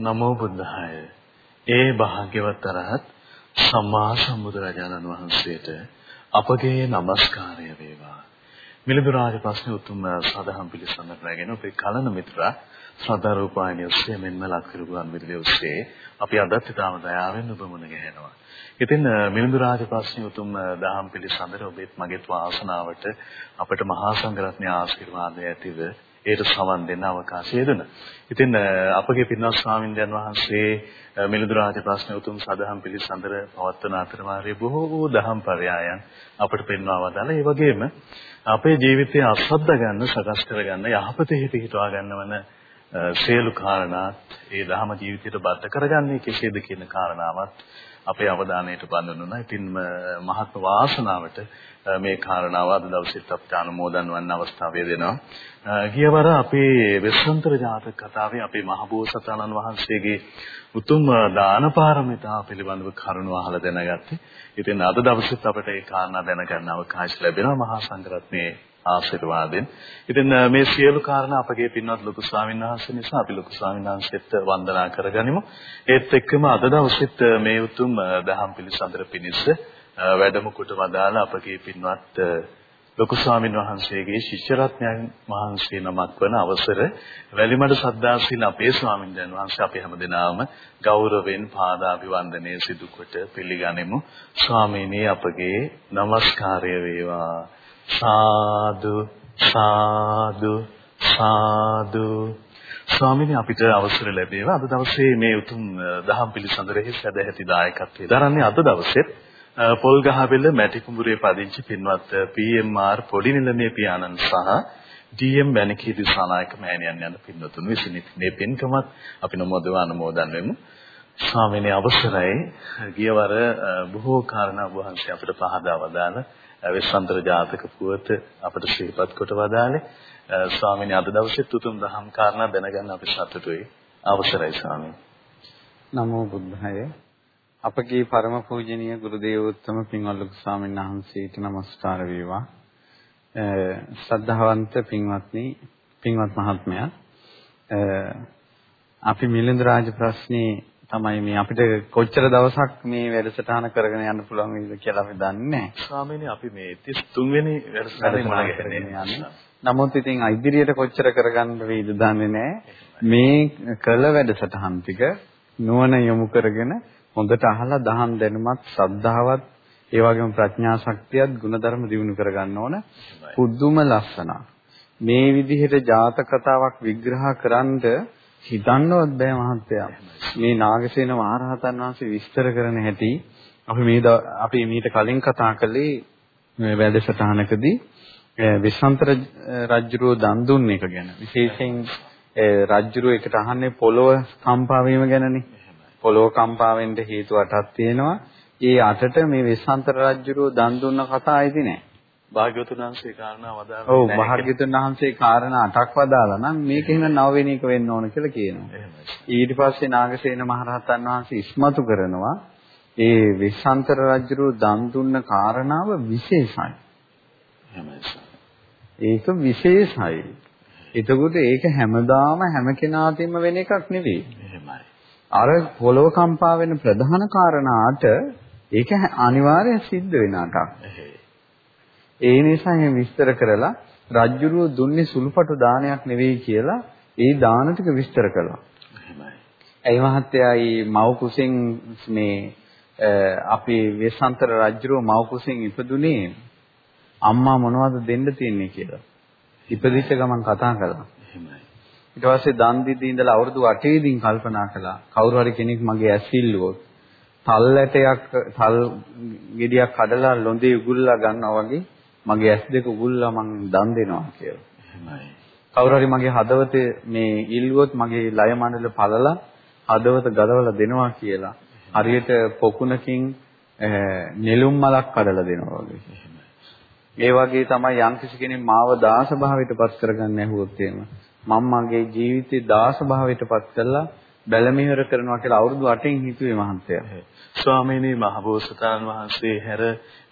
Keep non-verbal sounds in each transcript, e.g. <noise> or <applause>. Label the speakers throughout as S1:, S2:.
S1: නමෝ බුද්ධාය. ඒ භාග්‍යවත් අරහත් සම්මා සම්බුදුරජාණන් වහන්සේට අපගේ নমස්කාරය වේවා. මිලිඳු රාජ ප්‍රශ්න උතුම් සදහම් පිළිසඳර රැගෙන අපේ කලන මිත්‍රා ශ්‍රද්ධා රූපායනිය ඔස්සේ මෙන්ම ලක්කිරුගන් විදුලිය ඔස්සේ අපි අදත් ඊටම දයාවෙන් ඔබ මුණ ගැහෙනවා. ඉතින් මිලිඳු රාජ ප්‍රශ්න උතුම් දහම් පිළිසඳර ඔබෙත් මගෙත් වාසනාවට අපට මහා සංඝරත්නයේ ආශිර්වාදය ඇතිව ඒට සවන් දෙන්න අවකාශය දුන්නා. ඉතින් අපගේ පින්වත් ස්වාමින්දයන් වහන්සේ මිලිඳු රාජ ප්‍රශ්න උතුම් සදහම් පිළිසඳර පවත්වන අතරමාරයේ බොහෝ දහම් පරයයන් අපට පෙන්වා වදාලා ඒ වගේම අපේ ජීවිතය අස්වද්ද ගන්න සකස් කරගන්න යහපතේ පිහිටවා ගන්නවන සියලු කාරණා ඒ දහම ජීවිතයට බද්ධ කරගන්නේ කෙසේද කියන කාරණාවත් අපේ අවධානයට බඳුනුනා. ඉතින් මහත් වාසනාවට මේ කාරණාව අද දවසේත් අපිට අනුමෝදන් වන්න අවස්ථාව දෙනවා. ගියවර අපේ වෙස්සන්තර ජාතක කතාවේ අපේ මහබෝසතාණන් වහන්සේගේ උතුම් දාන පාරමිතා පිළිබඳව කරුණු අහලා දැනගත්තේ. ඉතින් අද දවසෙත් අපිට ඒ කාරණා දැනගන්න අවකාශ ලැබෙනවා මහා සංඝරත්නයේ ආශිර්වාදයෙන්. ඉතින් මේ සියලු කාරණා අපගේ පින්වත් ලොකු ස්වාමීන් වහන්සේ නිසා අපි ලොකු ස්වාමීන් වහන්සේට වන්දනා කරගනිමු. ඒත් එක්කම අද දවසෙත් මේ උතුම් දහම් පිළිසඳර පිණිස වැඩම කොට වදාළ අපගේ පින්වත් ලොකු ස්වාමීන් වහන්සේගේ ශිෂ්‍ය රත්නයන් වහන්සේ නමක් වන අවසර වැලිමඩ සද්දාසීල අපේ ස්වාමීන් වහන්සේ අපි හැමදෙනාම ගෞරවයෙන් පාදාභිවන්දනය සිදු කොට පිළිගනිමු ස්වාමීනි අපගේ নমස්කාරය වේවා සාදු සාදු සාදු ස්වාමීනි අපිට අවසර ලැබේවා අද දවසේ මේ උතුම් දහම් පිළිසඳරෙහි සැදැහැති දායකත්වයේ දරන්නේ අද දවසේත් පොල්ගහවෙල මැටිකුඹුරේ පදිංචි පින්වත් පී.එම්.ආර් පොඩි නිලමේ පියාණන් සහ ඩී.එම්. වැනකී දිසානායක මෑණියන් යන පින්වතුන් විසින් මේ පින්කමත් අපි නමෝදව අනුමෝදන් වෙමු. ස්වාමීනි අවසරයි ගියවර බොහෝ කාරණා වහන්සේ අපිට පහදා වදාළ වෙස්සන්තර ජාතක පුවත අපිට ශ්‍රීපත් කොට වදාළේ. ස්වාමීනි අද දවසේ තුතුම් දහම් කාරණා දැනගන්න අපි සතුටුයි. අවසරයි ස්වාමීනි.
S2: නමෝ බුද්ධාය. අපගේ පරම පූජනීය ගුරු දේවෝත්තම පින්වත්ලු ස්වාමීන් වහන්සේට নমස්කාර වේවා. ශ්‍රද්ධාවන්ත පින්වත්නි, පින්වත් මහත්මයා. අපි මිලින්ද රාජ ප්‍රශ්නේ තමයි මේ අපිට කොච්චර දවසක් මේ වැඩසටහන කරගෙන යන්න පුළුවන් වේද කියලා අපි දන්නේ නැහැ.
S1: ස්වාමීනි අපි මේ 33 වෙනි වැඩසටහනේ මුණ ගැහෙන්නේ.
S2: නමුත් ඉතින් ඉදිරියට කොච්චර කරගන්න වේද දන්නේ නැහැ. මේ කළ වැඩසටහන් ටික නුවණ යොමු කරගෙන හොඳට අහලා දහම් දැනුමත් ශ්‍රද්ධාවත් ඒ වගේම ප්‍රඥා ශක්තියත් ಗುಣධර්ම දිනු කරගන්න ඕන. පුදුම ලස්සන. මේ විදිහට ජාතක කතාවක් විග්‍රහ කරන්ද හිතන්නවත් බෑ මහත්තයා. මේ නාගසේන මහරහතන් වහන්සේ විස්තර කරන හැටි අපි මේ අපි මීට කලින් කතා කළේ මේ වැඩසටහනකදී විශ්වන්තර රජුරෝ දන් දුන්න එක ගැන. විශේෂයෙන් රජුරෝ එකට අහන්නේ පොළොව කම්පා වීම ගැනනේ. පොළොව කම්පා වෙන්න හේතු අටක් තියෙනවා. ඒ අටට මේ වෙස්සන්තර රජුරෝ දන් දුන්න කතා ඇති නෑ.
S1: භාග්‍යවතුන් වහන්සේ කාරණා වදාළා.
S2: ඔව් භාග්‍යවතුන් වහන්සේ කාරණා අටක් වදාලා නම් මේක එහෙනම් නවවෙනි එක වෙන්න ඕන කියලා කියනවා. ඊට පස්සේ නාගසේන මහරහතන් වහන්සේ ඉස්මතු කරනවා ඒ විශ්වන්තර රජුරෝ දන් දුන්න කාරණාව විශේෂයි. ඒක විශේෂයි. එතකොට ඒක හැමදාම හැම කෙනාටම වෙන එකක් නෙවෙයි. එහෙමයි. අර පොළොව කම්පා වෙන ප්‍රධාන කාරණාට ඒක අනිවාර්යයෙන් සිද්ධ වෙන අටක්. ඒ නිසා එහෙම විස්තර කරලා රජ්ජුරුව දුන්නේ සුළුපටු දානයක් නෙවෙයි කියලා ඒ දාන ටික විස්තර කළා. එහෙමයි. ඒ මහත්තයා මව් කුසෙන් මේ අපේ වෙසන්තර රජුරෝ මව් කුසෙන් ඉපදුනේ අම්මා මොනවද දෙන්න තියන්නේ කියලා. ඉපදිච්ච ගමන් කතා කළා. එහෙමයි. ඊට පස්සේ දන් දීදී ඉඳලා අවුරුදු 8 දින් කල්පනා කළා කවුරු හරි කෙනෙක් මගේ ඇස් ඉල්ලුවොත් තල් ඇටයක් තල් ගෙඩියක් කඩලා ලොඳේ උගුල්ලා ගන්නවා වගේ මගේ ඇස් දෙක උගුල්ලා මං දන් දෙනවා කියලා. එහෙමයි. කවුරු හරි මගේ හදවතේ මේ ඉල්ලුවොත් මගේ ලය මණ්ඩල පළලා හදවත ගලවලා දෙනවා කියලා. හරියට පොකුණකින් නෙළුම් මලක් කඩලා දෙනවා වගේ. ඒ වගේ තමයි යම්කිසි කෙනෙක් මාව දාස භාවයට පත් කරගන්න ඇහුවොත් එහෙම මම මගේ ජීවිතේ දාස භාවයට පත් කරලා බැලමිහර කරනවා කියලා අවුරුදු 8න් හිතුවේ මහන්තයා.
S1: ස්වාමීනි මහබෝසතාණන් වහන්සේ හැර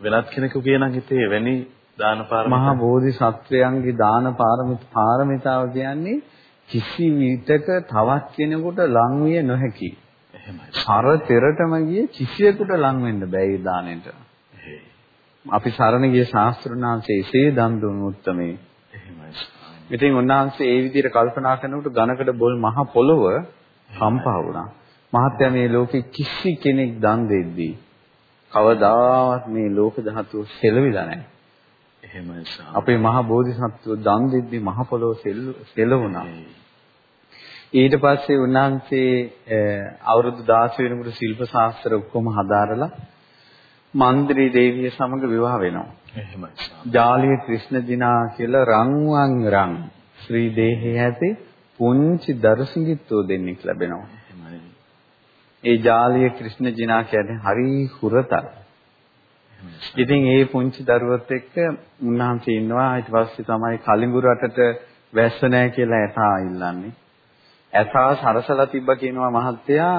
S1: වෙනත් කෙනෙකුගේ නම් හිතේ වෙනි දාන පාරමිතාව
S2: මහා බෝධි සත්වයන්ගේ දාන පාරමිතාව කියන්නේ කිසි විටක තවත් කෙනෙකුට ලං විය නොහැකි. එහෙමයි. සර තෙරටම ගියේ කිසියෙකුට ලං වෙන්න බෑ ඒ දාණයට. අපි සරණ ගිය ශාස්ත්‍රඥාන්සේ එසේ දන් දුන් උත්තමේ. එහෙමයි. ඉතින් උන්වහන්සේ ඒ විදිහට කල්පනා කරනකොට ඝනකඩ බොල් මහ පොළොව කම්පා වුණා. මහත්ය මේ ලෝකෙ කිසි කෙනෙක් දන් දෙද්දී කවදාවත් මේ ලෝක ධාතුව සෙලවිලා නැහැ. එහෙමයි අපේ මහ බෝධිසත්වෝ දන් දෙද්දී මහ පොළොව සෙලවුණා. ඊට පස්සේ උන්වහන්සේ අවුරුදු 16 වෙනකොට ශිල්ප ශාස්ත්‍ර ඔක්කොම හදාරලා මන්ද්‍රී දේවිය සමග විවාහ වෙනවා. එහෙමයි. ජාලිය ක්‍රිෂ්ණ දිනා කියලා රන්වන් රන් ශ්‍රී දේහයේ ඇති පුංචි දරසිඟිත්තෝ දෙන්නෙක් ලැබෙනවා. ඒ ජාලිය ක්‍රිෂ්ණ ජිනා කියන්නේ හරි හුරතල්. ඉතින් ඒ පුංචි දරුවත් එක්ක උන්වහන්සේ ඉන්නවා ඊට පස්සේ තමයි කලිඟු රටට වැස්ස නැහැ කියලා ඇතා ඉල්ලන්නේ. ඇතා සරසලා තිබ්බ කියනවා මහත්තයා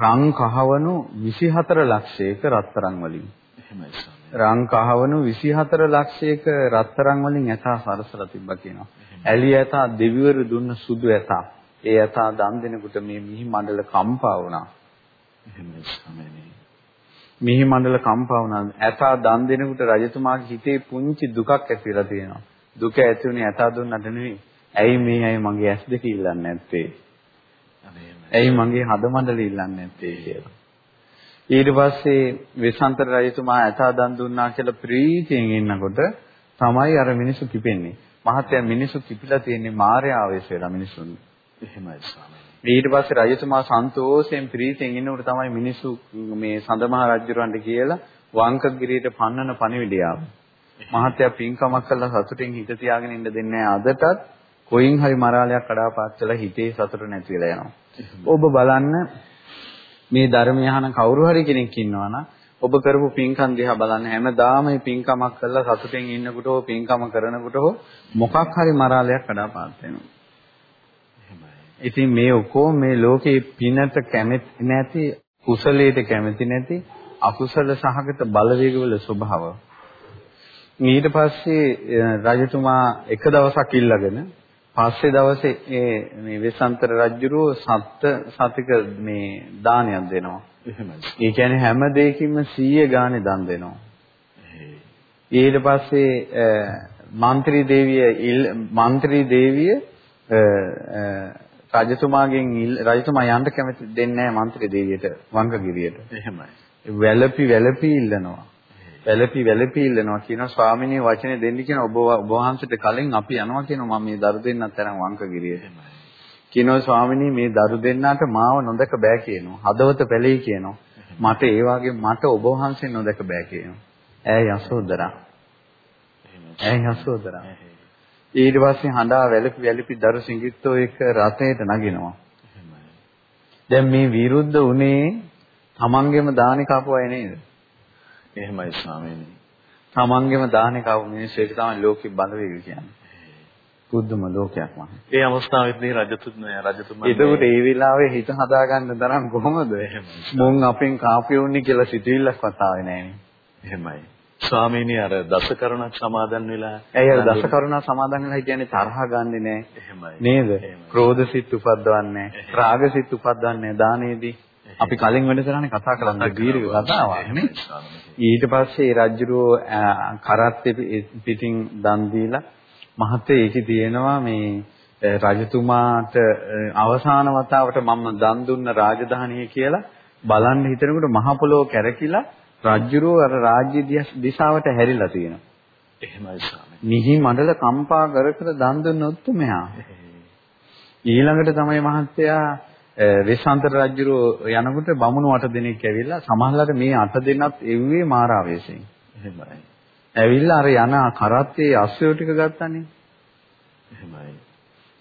S2: රන් කහවණු 24 ලක්ෂයක රත්තරන් වලින්. රන් කහවණු 24 ලක්ෂයක රත්තරන් වලින් ඇතා සරසලා තිබ්බ කියනවා. ඇලි ඇතා දෙවිවරු දුන්න සුදු ඇතා. ඒ යථා දන් දෙනකොට මේ මිහි මණ්ඩල කම්පා වුණා. එහෙමයි ස්වාමීනි. මිහි මණ්ඩල කම්පා වුණා. යථා දන් දෙනකොට රජතුමාගේ හිතේ පුංචි දුකක් ඇති වෙලා තියෙනවා. දුක ඇති වුණේ යථා දුන්නට නෙවෙයි. ඇයි මේ අය මගේ ඇස් දෙක ඉල්ලන්නේ නැත්තේ? ඇයි මගේ හද මණ්ඩල ඉල්ලන්නේ නැත්තේ කියලා. ඊට පස්සේ වෙසන්තර රජතුමා යථා දන් දුන්නා කියලා ප්‍රීතියෙන් ඉන්නකොට තමයි අර මිනිස්සු කිපෙන්නේ. මහත්ය මිනිස්සු කිපිලා තියෙන්නේ මායාව ආවේශ වෙලා මිනිස්සුන්. එහෙමයි ස්වාමීනි. ඊට පස්සේ රජතුමා සන්තෝෂයෙන් ප්‍රීතියෙන් ඉන්නකොට තමයි මිනිස්සු මේ සඳමහා රජුරවන්ට කියලා වංකගිරියට පන්නන පණිවිඩය ආවා. මහත්යා පින්කමක් කළා සතුටින් හිත තියාගෙන ඉන්න දෙන්නේ අදටත් කොයින් හරි මරාලයක් කඩාපාත් කළා හිතේ සතුට නැති වෙලා යනවා. ඔබ බලන්න මේ ධර්මය අහන කවුරු හරි කෙනෙක් ඉන්නවනම් ඔබ කරපු පින්කම් දිහා බලන්න හැමදාම මේ පින්කමක් කළා සතුටෙන් ඉන්නකොට හෝ පින්කම කරනකොට හෝ මොකක් හරි මරාලයක් කඩාපාත් වෙනවා. ඉතින් මේ ඔක්කොම මේ ලෝකේ පිනට කැමති නැති කුසලයට කැමති නැති අකුසල සහගත බලවේගවල ස්වභාව. ඊට පස්සේ රජතුමා එක දවසක් ඉල්ලගෙන පස්සේ දවසේ මේ මේ වෙසන්තර රජුරෝ සත්ත්‍ය සතික මේ දානයක් දෙනවා. එහෙමයි. ඒ කියන්නේ හැම දෙයකින්ම 100 ගානේ දන් දෙනවා. ඊට පස්සේ මන්ත්‍රී දේවිය මන්ත්‍රී දේවිය රජතුමාගෙන් රජතුමා යන්න කැමති දෙන්නේ නැහැ മന്ത്രി දෙවියට වංගගිරියට. එහෙමයි. වැළපි වැළපි ඉල්ලනවා. වැළපි වැළපි ඉල්ලනවා කියනවා ස්වාමිනී වචනේ දෙන්න කියන ඔබ ඔබ වහන්සේට කලින් අපි යනවා කියනවා මම මේ දරු දෙන්නත් තරම් වංගගිරියට. කියනවා ස්වාමිනී මේ දරු දෙන්නාට මාව නොදක බෑ කියනවා. හදවත පැලෙයි කියනවා. මට ඒ වගේ මට ඔබ වහන්සේ නොදක බෑ කියනවා. ඈ යසෝදරා. ඈ යසෝදරා. ඊට පස්සේ හඬා වැළපි වැළපි දරු සිඟිත්තෝ එක රථයට නගිනවා. දැන් මේ විරුද්ධ උනේ තමන්ගේම දානේ කපුව අය නේද? එහෙමයි ස්වාමීනි. තමන්ගේම දානේ කපු මිනිස්සු ඒක තමයි ලෝකෙ බලවේග කියන්නේ. බුද්ධම ලෝකයක් මම.
S1: ඒ අවස්ථාවේදී රජතුමා රජතුමා
S2: ඒකට ඒ වෙලාවේ හිත හදාගන්න තරම් කොහොමද? මුන් අපෙන් කාපියුන්නේ කියලා සිතුවිල්ලක් වතාවේ නෑනේ.
S1: එහෙමයි. ස්වාමීනි අර දස කරුණක් සමාදන් වෙලා
S2: ඇයි අර දස කරුණා සමාදන් වෙලා කියන්නේ තරහ ගන්නෙ නෑ. නේද? ක්‍රෝධ සිත් උපද්දවන්නේ රාග සිත් උපද්දවන්නේ දානේදී අපි කලින් වැඩසටහනේ කතා කරන්නේ දීර්ඝ කතාවක් නේ ඊට පස්සේ රජුරෝ කරත්තේ පිටින් දන් දීලා මහත්තයා ඒකේ තියෙනවා මේ රජතුමාට අවසාන වතාවට මම දන් දුන්න රාජධානිය කියලා බලන්න හිතනකොට මහ පොළොව කැරකිලා රජ්ජුරුව අර රාජ්‍ය දිශාවට හැරිලා තියෙනවා. එහෙමයි ස්වාමී. මිහි මණ්ඩල කම්පා කර කර දන් දුන්නොත් මෙහා. ඊළඟට තමයි මහත්තයා වෙස්සන්තර රජුරෝ යනකොට බමුණු අට දෙනෙක් ඇවිල්ලා සමහරවිට මේ අට දෙනත් එව්වේ මාරාවේශයෙන්. එහෙමයි. ඇවිල්ලා අර යන කරත්තේ අස්සයෝ ටික ගත්තනේ. එහෙමයි.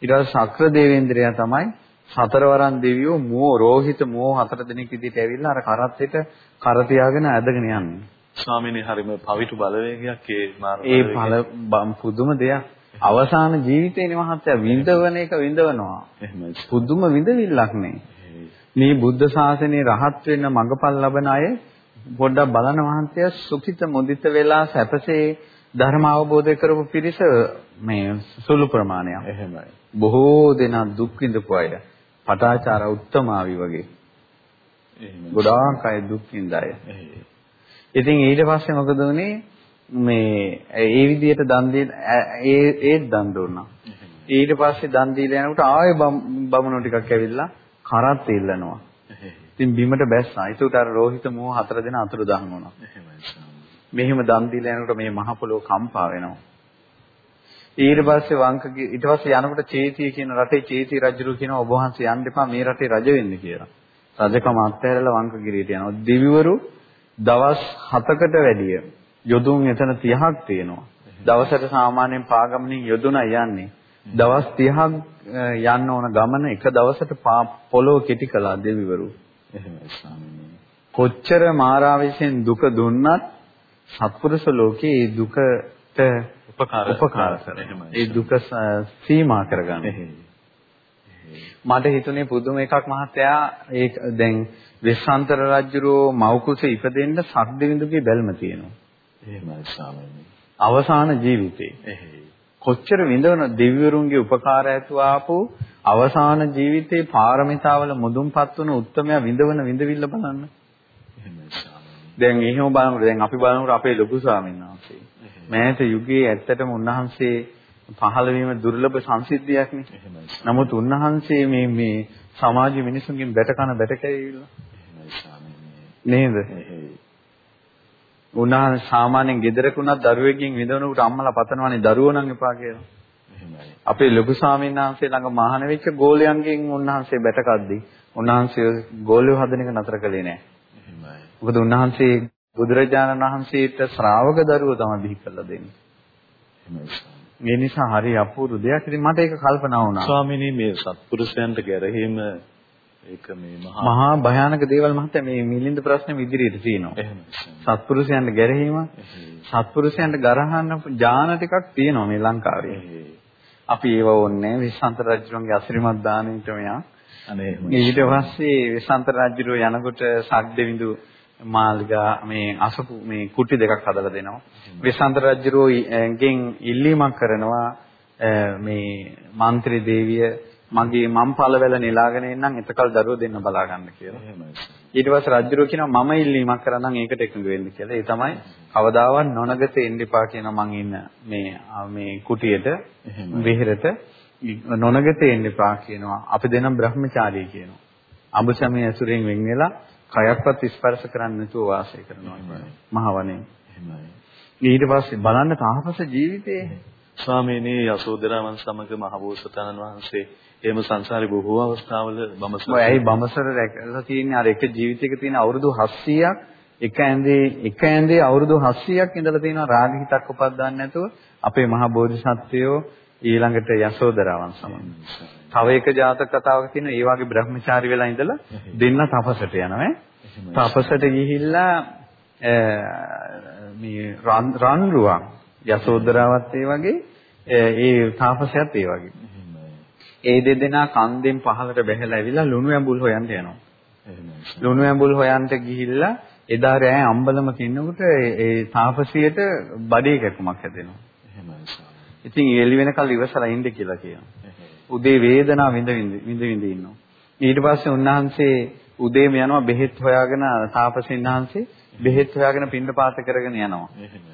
S2: ඊට පස්සේ ශක්‍ර දේවේන්ද්‍රයා තමයි සතරවරන් දෙවියෝ මෝ රෝහිත මෝ හතර දෙනෙක් විදිහට ඇවිල්ලා අර කරත්තෙට කර තියාගෙන ඇදගෙන යන්නේ.
S1: ස්වාමීනි හරිම පවිතු බලවේගයක් ඒ
S2: ඒ ඵල පුදුම දෙයක්. අවසාන ජීවිතේනේ මහත්තයා විඳවන එක විඳවනවා. එහෙමයි. පුදුම විඳවිල්ලක් නේ. මේ බුද්ධ ශාසනයේ රහත් වෙන්න මඟපල් ලබන අය පොඩ්ඩක් බලන මහන්සිය සුඛිත මුදිත වෙලා සැපසේ ධර්ම අවබෝධ කරපු පිරිස මේ සුළු ප්‍රමාණයක්.
S1: එහෙමයි.
S2: බොහෝ දෙනා දුක් විඳපු අය. පටාචාර උත්තමාවි වගේ. ගොඩාක් අය දුක් විඳ අය. ඉතින් ඊට පස්සේ මොකද වුනේ? මේ ඒ විදිහට දන් ඒ ඒත් දන් දුන්නා. ඊට පස්සේ දන් දීලා යනකොට ආයෙ බමුණු ටිකක් ඇවිල්ලා කරත් ඉල්ලනවා. ඉතින් බිමට බැස්සා. ඒකට අර රෝහිත මෝහ හතර දෙනා අතුරු දහන් වුණා. මෙහෙම දන් දීලා යනකොට මේ මහ පොළොව කම්පා වෙනවා. ඊට පස්සේ වංකගේ ඊට පස්සේ යනකොට චේතිය කියන රටේ චේති රජුරු කියන ඔබ වහන්සේ යන්න එපා මේ රටේ රජ වෙන්න කියලා. රජකම අත්හැරලා වංකගිරියට යනවා. දෙවිවරු දවස් 7කට වැඩිය යොදුන් එතන 30ක් තියෙනවා. දවසට සාමාන්‍යයෙන් පාගමනින් යොදුනයි යන්නේ. දවස් 30ක් යන්න ඕන ගමන එක දවසට පොළොව කෙටි කළා දෙවිවරු.
S1: එහෙමයි ස්වාමීනි.
S2: කොච්චර මාරාවෙන් දුක දුන්නත් සත්පුරුෂ ලෝකේ මේ දුකට
S1: උපකාර
S2: උපකාර. ඒ දුක සීමා කරගන්න. මට හිතුනේ පුදුම එකක් මහත්තයා ඒ දැන් වෙස්සන්තර රජුරෝ මව්කුස ඉපදෙන්න සක්දෙවිඳුගේ බැල්ම තියෙනවා.
S1: එහෙමයි ස්වාමීනි.
S2: අවසාන ජීවිතේ. කොච්චර විඳවන දිව්‍යරුන්ගේ උපකාර ඇතුව ආපු අවසාන ජීවිතේ පාරමිතාවල මුදුන්පත් වුණ උත්තරමයා විඳවන විඳවිල්ල බලන්න.
S1: එහෙමයි ස්වාමීනි.
S2: දැන් එහෙම බලනකොට දැන් අපි බලනකොට අපේ ලොකු ස්වාමීන් වහන්සේ මෑත යුගයේ ඇත්තටම උන්වහන්සේ පහළ වීම දුර්ලභ සංසිද්ධියක් නේ.
S1: එහෙමයි.
S2: නමුත් උන්වහන්සේ මේ මේ සමාජ මිනිසුන්ගෙන් බැට කන බැට කැවිලා.
S1: එහෙමයි ස්වාමීනි.
S2: නේද? උන්වහන්සේ සාමාන්‍යයෙන් ගෙදරකුණත් දරුවෙක්ගෙන් විඳවනකොට අම්මලා පතනවානේ දරුවෝ නම් එපා කියලා.
S1: එහෙමයි.
S2: අපේ ලොකු ස්වාමීන් වහන්සේ ළඟ මහාන වෙච්ච ගෝලයන්ගෙන් උන්වහන්සේ බැටකද්දි උන්වහන්සේ ගෝලිය හදන එක නතර කළේ නෑ.
S1: එහෙමයි.
S2: මොකද උන්වහන්සේ බුදුරජාණන් වහන්සේට ශ්‍රාවක දරුවෝ තමයි බිහි කරලා දෙන්නේ. ඒ නිසා හරි අපූර්ව දෙයක්. ඉතින් මට ඒක කල්පනා වුණා.
S1: ස්වාමීනි මේ සත්පුරුෂයන්ට ගැරහීම ඒක මේ මහා
S2: මහා භයානක දේවල් මහත්තයා මේ මිලින්ද ප්‍රශ්නේ ඉදිරියට තියෙනවා.
S1: එහෙමයි.
S2: සත්පුරුෂයන්ට ගැරහීම සත්පුරුෂයන්ට ගරහන්න ඥාන ටිකක් තියෙනවා මේ ලංකාවේ. අපි ඒව ඕන්නේ විශ්වන්ත රජුගේ අසිරිමත් දානෙට මෙයා.
S1: අනේ එහෙමයි.
S2: ඊට පස්සේ විශ්වන්ත රජු යනකොට සක්දෙවිඳු මාල්ගා මේ අසපු මේ කුටි දෙකක් හදලා දෙනවා. විශ්වන්ත රජුගෙන් ඉල්ලීමක් කරනවා මේ മന്ത്രി දේවිය මගේ මම් පළවැල නෙලාගෙන එන්නම් එතකල් දරුවෝ දෙන්න බලා ගන්න කියලා.
S1: එහෙමයි.
S2: ඊට පස්සේ රජුරෝ කියනවා මම ඉල්ලීමක් කරනම් ඒකට එකඟ වෙන්න කියලා. ඒ තමයි කවදාවත් නොනගත එන්න එපා කියන මං ඉන්න මේ මේ කුටියට විහෙරට නොනගත එන්න එපා කියනවා. අපි දෙනම් බ්‍රහ්මචාරී කියනවා. අඹසමේ ඇසුරෙන් වෙන් වෙලා කයක්වත් ස්පර්ශ කරන්නේ නැතුව වාසය කරනවා. මහවනේ.
S1: එහෙමයි.
S2: ඊට පස්සේ බලන්න තාපස ජීවිතේ
S1: ස්වාමීනි යසෝදරාවන් සමග මහබෝසතාණන් වහන්සේ එහෙම සංසාරේ බොහෝ අවස්ථාවල බඹසර
S2: ඇයි බඹසර රැකලා තියෙන්නේ අර එක ජීවිතයක තියෙන අවුරුදු 700ක් එක ඇඳේ එක ඇඳේ අවුරුදු 700ක් ඉඳලා තියෙනවා රාග හිතක් උපද්දන්නේ නැතුව අපේ මහා බෝධිසත්වයෝ ඊළඟට යසෝදරාවන් සමග. තව එක ජාතක කතාවක තියෙන ඒ වගේ බ්‍රහ්මචාරි වෙලා ඉඳලා දෙන්න තපසට යනවා තපසට ගිහිල්ලා මේ රන් රුවන් යසෝදරාවත් ඒ වගේ ඒ තාපසයත් ඒ වගේ. ඒ දෙදෙනා කන්දෙන් පහළට බැහැලා ඇවිල්ලා ලුණු ඇඹුල් හොයන්න යනවා. ලුණු ඇඹුල් හොයන්ට ගිහිල්ලා එදා රෑ අම්බලමක ඉන්නකොට ඒ තාපසියට බඩේ කැකුමක් හැදෙනවා. ඉතින් එළි වෙනකල් ඉවසලා ඉන්න කියලා කියනවා. උදේ වේදනාව විඳ විඳ විඳ ඉන්නවා. ඊට පස්සේ උන්වහන්සේ උදේම යනවා බෙහෙත් හොයාගෙන තාපසින් වහන්සේ බෙහෙත් හොයාගෙන පින්නපාත කරගෙන යනවා.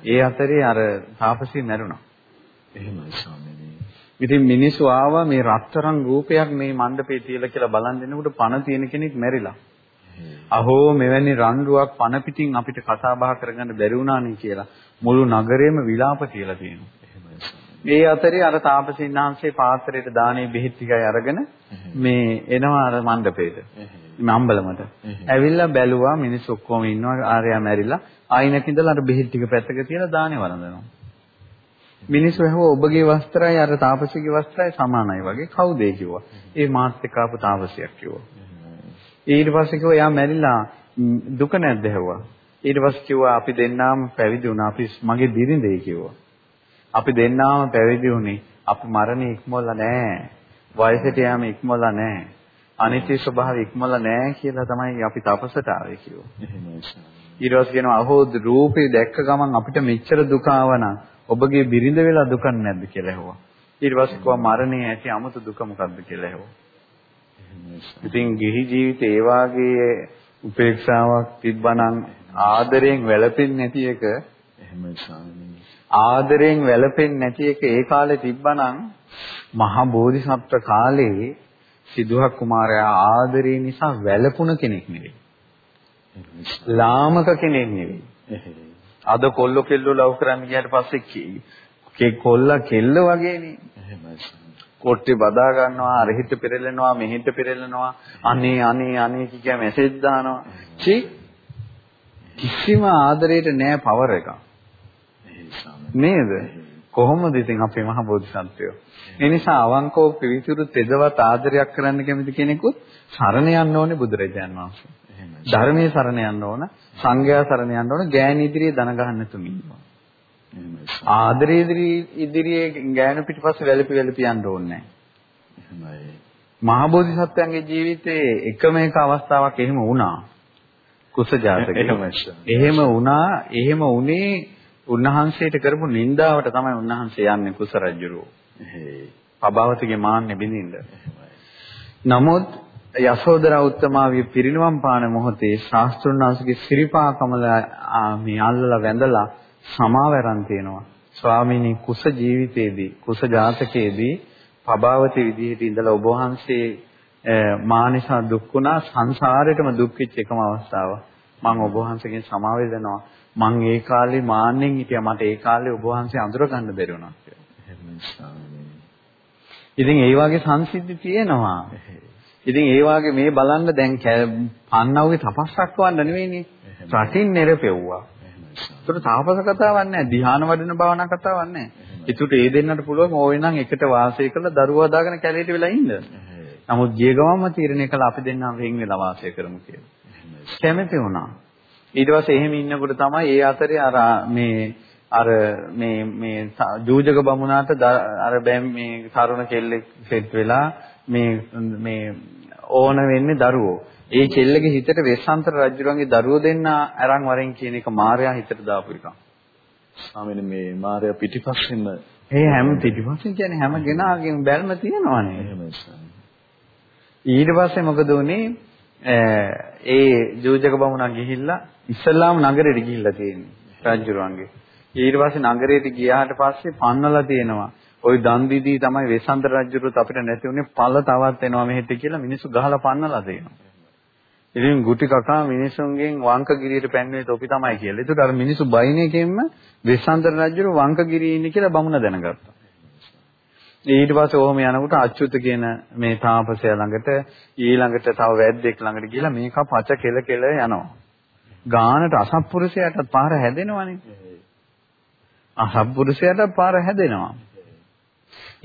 S2: ඒ අතරේ අර තාපසී මැරුණා.
S1: එහෙමයි ස්වාමීනි.
S2: ඉතින් මිනිස්සු ආවා මේ රත්තරන් රූපයක් මේ මණ්ඩපේ තියලා කියලා බලන් දෙනකොට පණ තියෙන කෙනෙක් මැරිලා. අහෝ මෙවැනි රණ්ඩුවක් පණ පිටින් අපිට කතා බහ කරගන්න බැරි වුණානේ කියලා මුළු නගරෙම විලාප කියලා තියෙනවා. ඒ අතරේ අර තාපසින් වහන්සේ පාත්‍රයට දානේ බෙහෙත් ටිකයි අරගෙන මේ එනවා අර මණ්ඩපේට. මේ අම්බලමට. ඇවිල්ලා බැලුවා මිනිස්සු ඔක්කොම ඉන්නවා ආර්යා මැරිලා. ආයිනක ඉඳලා අර බෙහෙත් ටික පැත්තක තියලා දානේ වළඳනවා. මිනිස්සු ඇහුවා ඔබගේ වස්ත්‍රයයි අර තාපසිගේ වස්ත්‍රයයි සමානයි වගේ කවුද ඒ කිව්වා. ඒ මාත් එක්ක ආපු තාපසියක් කිව්වා. ඊට පස්සේ කිව්වා යා මැරිලා දුක නැද්ද ඇහුවා. ඊට පස්සේ කිව්වා අපි දෙන්නාම පැවිදි වුණා. අපි මගේ බිරිඳේ කිව්වා. අපි දෙන්නාම පැවිදි වුණේ. අපි මරණය ඉක්මවලා නැහැ. වයසට යෑම ඉක්මවලා නැහැ. අනිත්‍ය ස්වභාවය ඉක්මලා නැහැ කියලා තමයි අපි තපසට ආවේ කිව්වා.
S1: එහෙමයි
S2: ඊට පස්සේ කියනවා අහෝ රූපේ දැක්ක ගමන් අපිට මෙච්චර දුක ආවනම් ඔබගේ බිරිඳ වෙලා දුකක් නැද්ද කියලා ඇහුවා. ඊට පස්සේ කිව්වා මරණය ඇති 아무තු දුක මොකද්ද කියලා ඇහුවා. ඉතින් ගිහි ජීවිතේ ඒ වාගේ උපේක්ෂාවක් තිබ්බනම් ආදරයෙන් වැළපෙන්නේ නැති එක
S1: එහෙමයි ස්වාමීනි.
S2: ආදරයෙන් වැළපෙන්නේ නැති එක ඒ කාලේ තිබ්බනම් මහා බෝධිසත්ව කාලේ සිදුහක් කුමාරයා ආදරේ නිසා වැළපුණ කෙනෙක් නෙවෙයි. ලාමක කෙනෙක් නෙවෙයි. අද කොල්ල කෙල්ල ලව් කරන්න ගියාට පස්සේ කේ කොල්ල කෙල්ල වගේනේ. කොට්ටේ බදා ගන්නවා අරහිට පෙරලෙනවා මෙහිට පෙරලෙනවා අනේ අනේ අනේ කිය මැසේජ් දානවා. චි කිසිම ආදරයට නෑ පවර එකක්. නේද? කොහොමද ඉතින් අපේ මහ බෝධිසත්වයෝ? ඒ නිසා අවංකව පිවිතුරු තෙදවත් ආදරයක් කරන්න කැමති කෙනෙකුත් සරණ යන්න ඕනේ බුදුරජාන් වහන්සේ. ධර්මයේ සරණ යන්න ඕන, සංඝයා සරණ යන්න ඕන, ගෑණි ඉදිරියේ දන ගහන්න තුමි. ආදරයේ ඉදිරියේ ගෑනු පිටිපස්සේ වැළපි වැළපි යන්න ඕනේ නැහැ. මහ බෝධිසත්වයන්ගේ ජීවිතයේ එකම එක අවස්ථාවක් එහෙම වුණා. කුස ජාතකේ. එහෙම වුණා, එහෙම වුණේ උන්වහන්සේට කරපු නින්දාවට තමයි උන්වහන්සේ යන්නේ කුස රජුරෝ. පබාවතිගේ මාන්නේ බිඳින්න. නමුත් යසෝදරා උත්තමාවිය පිරිනිවන් පාන මොහොතේ ශාස්ත්‍රුන් වහන්සේගේ සිරිපා කමල මේ අල්ලලා වැඳලා සමාවරන් තියෙනවා. ස්වාමීනි කුස ජීවිතයේදී කුස ජාතකයේදී පබාවති විදිහට ඉඳලා ඔබ වහන්සේ මානිසා දුක් වුණා සංසාරේටම දුක් වෙච්ච එකම අවස්ථාව. මම ඔබ වහන්සේගෙන් සමාව වෙනවා. මං ඒ කාලේ මාන්නෙන් හිටියා මට ඒ කාලේ ඔබ වහන්සේ අඳුර ගන්න බැරි වුණා කියලා. ඉතින් ඒ වගේ සංසිද්ධි තියෙනවා. ඉතින් ඒ වගේ මේ බලන්න දැන් පන්නවගේ තපස්සක් වන්න නෙවෙයිනේ. රටින් නෙරපෙව්වා. ඒකට තාපස කතාවක් නැහැ. ධ්‍යාන වඩන භාවනා කතාවක් නැහැ. ඒකට ඒ දෙන්නට පුළුවන් ඕයි නම් එකට වාසය කරලා දරුවා දාගෙන කැලේට වෙලා ඉන්න. නමුත් ගිය ගමන්ම තීරණය කළා අපි දෙන්නා වෙන් වෙලා වාසය කරමු කියලා. කැමති වුණා. ඊට පස්සේ එහෙම ඉන්නකොට තමයි ඒ අතරේ අර මේ අර මේ මේ ජූජක බමුණාට අර බෑම් මේ තරුණ කෙල්ලෙක් සෙට් වෙලා මේ මේ ඕන වෙන්නේ දරුවෝ. ඒ කෙල්ලගේ හිතට වෙස්සන්තර රජුරන්ගේ දරුවෝ දෙන්න අරන් වරෙන් කියන එක මාර්යා හිතට දාපු එකක්.
S1: ස්වාමීනි මේ මාර්යා පිටිපස්සෙන්ම
S2: ඒ හැම පිටිපස්සෙන් කියන්නේ හැම කෙනාගේම බැල්ම තියෙනවානේ.
S1: එහෙමයි
S2: ඊට පස්සේ මොකද උනේ? ඒ ජෝජක බමුණා ගිහිල්ලා ඉස්ලාම් නගරෙට ගිහිල්ලා තියෙන්නේ රජුරන්ගේ. ඊට පස්සේ නගරයට ගියාට පස්සේ පන්නලා තියෙනවා. ওই දන් දීදී තමයි වෙසන්තර රජුරුත් අපිට නැති උනේ පළ තවත් එනවා මෙහෙට කියලා මිනිස්සු ගහලා පන්නලා තියෙනවා. ඉතින් ගුටි කකා මිනිසුන්ගෙන් වංකගිරියට පැන්නුවේ තොපි තමයි කියලා. ඒකට අර මිනිස්සු බයින් එකෙන්ම වෙස්සන්තර රජුරු වංකගිරියේ ඉන්නේ කියලා බමුණ දැනගත්තා. ඊට පස්සේ ඔහොම යනකොට අච්චුත කියන මේ තාපසයා ළඟට ඊළඟට තව වැද්දෙක් ළඟට ගිහිල්ලා මේක පච කෙල කෙල යනවා. ගානට අසත්පුරුෂයාට පාර හැදෙනවනේ. අසත්පුරුෂයාට පාර හැදෙනවා.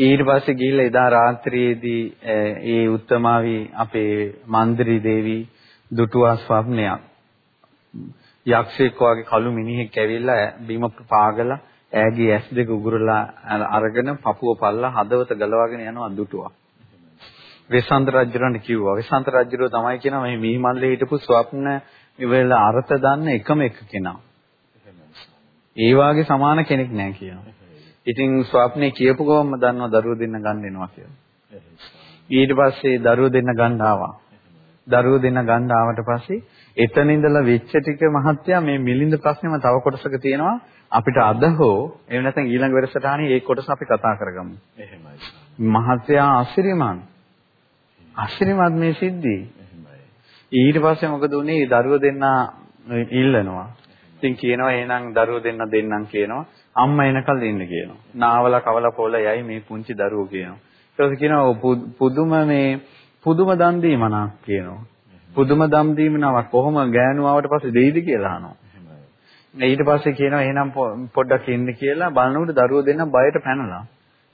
S2: ඊට පස්සේ ගිහිල්ලා එදා රාත්‍රියේදී ඒ උත්තමාවි අපේ මන්දිරි දේවී දුටුවා ස්වප්නයක්. යක්ෂයෙක් වගේ කළු මිනිහෙක් ඇවිල්ලා බිම පාගලා ඈගේ ඇස් දෙක උගුරලා අරගෙන පපුව පල්ලා හදවත ගලවාගෙන යනවා දුටුවා. වෙසන්ත රජුරන්ට කිව්වා. වෙසන්ත රජුරෝ තමයි කියනවා මේ මිහිමල්ලේ හිටපු ස්වප්න ඉවල අර්ථ දන්න එකම එක කෙනා. ඒ වාගේ සමාන කෙනෙක් නෑ කියනවා. ඉතින් ස්වප්නේ කියපු ගමන්ම දන්නවා දරුවෝ දෙන්න ගන්න එනවා කියලා. ඊට පස්සේ දරුවෝ දෙන්න ගන්න ආවා. දරුවෝ දෙන්න ගන්න ආවට පස්සේ එතන ඉඳලා වෙච්ච ටික මහත්තයා මේ මිලින්ද ප්‍රශ්නේම තව කොටසක තියෙනවා අපිට අද හෝ එහෙම නැත්නම් ඊළඟ වැඩසටහනේ ඒ කොටස අපි කතා කරගමු.
S1: එහෙමයි.
S2: මහත්තයා ආශිර්වාද. ආශිර්වාද මේ සිද්ධි.
S1: එහෙමයි.
S2: ඊට පස්සේ මොකද උනේ? දරුවෝ දෙන්න ඉල්ලනවා. ඉතින් කියනවා එහෙනම් දරුවෝ දෙන්න දෙන්නම් කියනවා. අම්මා එනකල් ඉන්න කියනවා. නාවල කවල පොළ යයි මේ පුංචි දරුවෝ කියනවා. ඊට පස්සේ කියනවා පුදුම මේ පුදුම දන් දීමනක් කියනවා. පුදුම දම් දීමනාවක් කොහොම ගෑනු ආවට පස්සේ දෙයිද කියලා අහනවා. ඊට පස්සේ කියනවා එහෙනම් පොඩ්ඩක් ඉන්න කියලා බලනකොට දරුවෝ දෙන්න බයට පැනලා.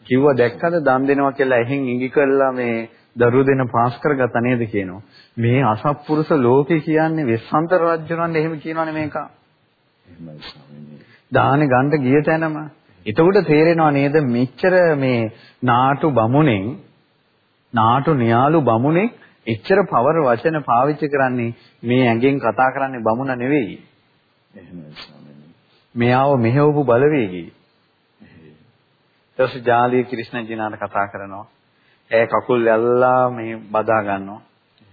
S2: කිව්වා දැක්කද දන් දෙනවා කියලා එහෙන් ඉඟි කරලා මේ දරුවෝ දෙන්න පාස් කරගත්තා නේද කියනවා. මේ අසත්පුරුෂ ලෝකේ කියන්නේ වෙස්සන්තර රජුණන් එහෙම කියනවනේ මේක. දාහනේ ගන්න ගිය තැනම. එතකොට තේරෙනව නේද මෙච්චර මේ නාටු බමුණෙන් නාටු නියාලු බමුණෙක් එච්චර පවර වචන පාවිච්චි කරන්නේ මේ ඇඟෙන් කතා කරන්නේ බමුණ නෙවෙයි.
S1: එහෙමයි ස්වාමීනි.
S2: මෙයාව මෙහෙවපු බලවේගී. ඊට පස්සේ ජාලිය ක්‍රිෂ්ණ ජිනාට කතා කරනවා. ඒ කකුල් ඇල්ලා මේ බදා ගන්නවා.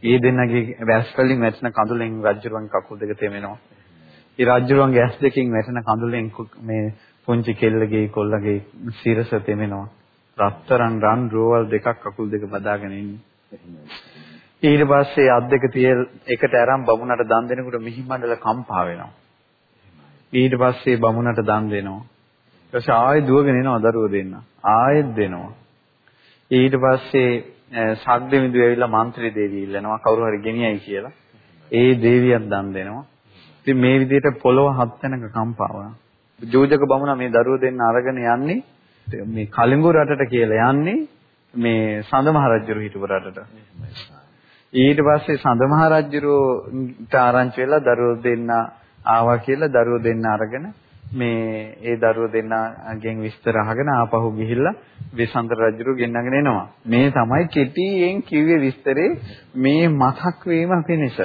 S2: ඒ දෙන්නගේ වැස් වලින් වැටෙන කඳුලෙන් රජුරුවන් කකුල් දෙක තෙමෙනවා. ඒ රජුරුවන්ගේ ඇස් දෙකෙන් වැටෙන කඳුලෙන් මේ පුංචි කෙල්ලගේ කොල්ලගේ සිරස තෙමෙනවා. රත්තරන් රන් රෝවල් දෙකක් කකුල් දෙක බදාගෙන ඉන්නේ. ඊට පස්සේ අත් දෙක තියල් එකට අරන් බමුණට දන් දෙනකොට මිහි මණ්ඩල කම්පා වෙනවා. ඊට පස්සේ බමුණට දන් දෙනවා. ඊට පස්සේ ආයෙ දුවගෙන එනවා දරුවෝ දෙන්න. ආයෙත් දෙනවා. ඊට පස්සේ සග්දෙවිඳු ඇවිල්ලා മന്ത്രി දේවිය ඉල්ලනවා කවුරු හරි ගෙනියයි කියලා. ඒ දේවියක් දන් දෙනවා. ඉතින් මේ විදිහට පොළොව හත් තැනක කම්පා වුණා. ජෝජක බමුණා මේ දරුවෝ දෙන්න අරගෙන යන්නේ මේ කලිඟු රටට කියලා යන්නේ මේ සඳ මහරජුරු හිටපු රටට. ඊට පස්සේ සඳ මහරජුරුට ආරංචි වෙලා දරුවෝ දෙන්න ආවා කියලා දරුවෝ දෙන්න අරගෙන මේ ඒ දරුවෝ දෙන්නගෙන් විස්තර අහගෙන ආපහු ගිහිල්ලා විසන්තර රජුරු ගෙන්නගෙන එනවා. මේ තමයි කෙටියෙන් කිව්වේ විස්තරේ මේ මතක් වීම පිණිස.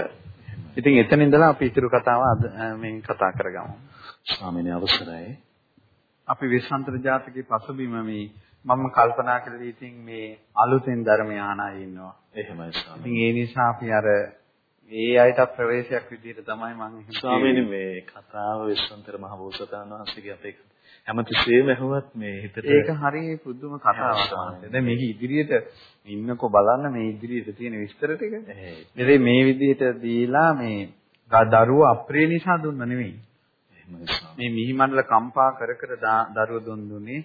S2: ඉතින් එතන ඉඳලා අපි ඊතුරු කතාව අද මේ කතා කරගමු.
S1: ස්වාමීනි අවසරයි.
S2: අපි විසන්තර ජාතකයේ පසුබිම මේ මම කල්පනා කළේ ඉතින් මේ අලුතෙන් ධර්මය අහන අය ඉන්නවා.
S1: එහෙමයි ස්වාමීනි.
S2: ඉතින් ඒ නිසා අපි අර ඒ අයට ප්‍රවේශයක් විදිහට තමයි මම
S1: ස්වාමීනි මේ කතාව විශ්වන්තර මහ බෝසතාණන් වහන්සේගේ අපේ හැමතිස්සෙම ඇහුවත් මේ හිතට
S2: ඒක හරිය පුදුම කතාවක් තමයි. දැන් මේක ඉදිරියට ඉන්නකෝ බලන්න මේ ඉදිරියට තියෙන විස්තර ටික. මේ විදිහට දීලා මේ දරුවෝ අප්‍රිය නිසා දුන්න නෙමෙයි. මේ මිහි මණ්ඩල කම්පා කර කර දරුවෝ දුන් දුන්නේ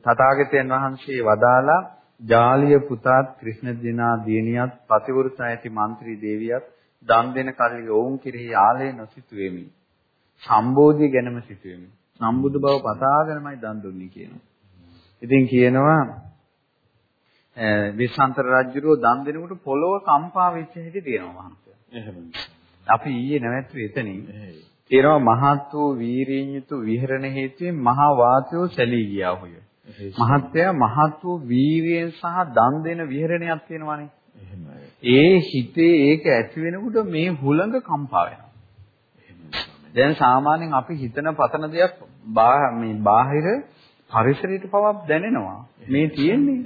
S2: තථාගතයන් වහන්සේ වදාලා ජාලිය පුතාත් ක්‍රිෂ්ණ දිනා දිනියත් පතිවෘත ඇති മന്ത്രി දේවියත් දන් දෙන කල්ලි ඔවුන් කෙරෙහි ආලය නොසිතුවෙමි. සම්බෝධිය ගැනම සිතුවෙමි. සම්බුදු බව පතාගෙනමයි දන් දුන්නේ කියනවා. ඉතින් කියනවා විසන්තර රජුරෝ දන් දෙනකොට පොළොව කම්පා වෙච්ච හැටි තියෙනවා මහන්සිය.
S1: එහෙමයි.
S2: අපි ඊයේ නැවැත්තුවේ එතනින්. කියනවා මහත් වූ වීරියුතු විහරණ හේතුවෙන් මහා වාතයෝ සැලී ගියා හොය. මහත්ය මහත් වූ වීරියෙන් සහ දන් දෙන විහරණයක් තියෙනවානේ. ඒ හිතේ ඒක ඇති වෙනකොට මේ හුළඟ කම්පා වෙනවා. දැන් සාමාන්‍යයෙන් අපි හිතන පතන දෙයක් මේ බාහිර පරිසරයට පවක් දැනෙනවා. මේ තියෙන්නේ.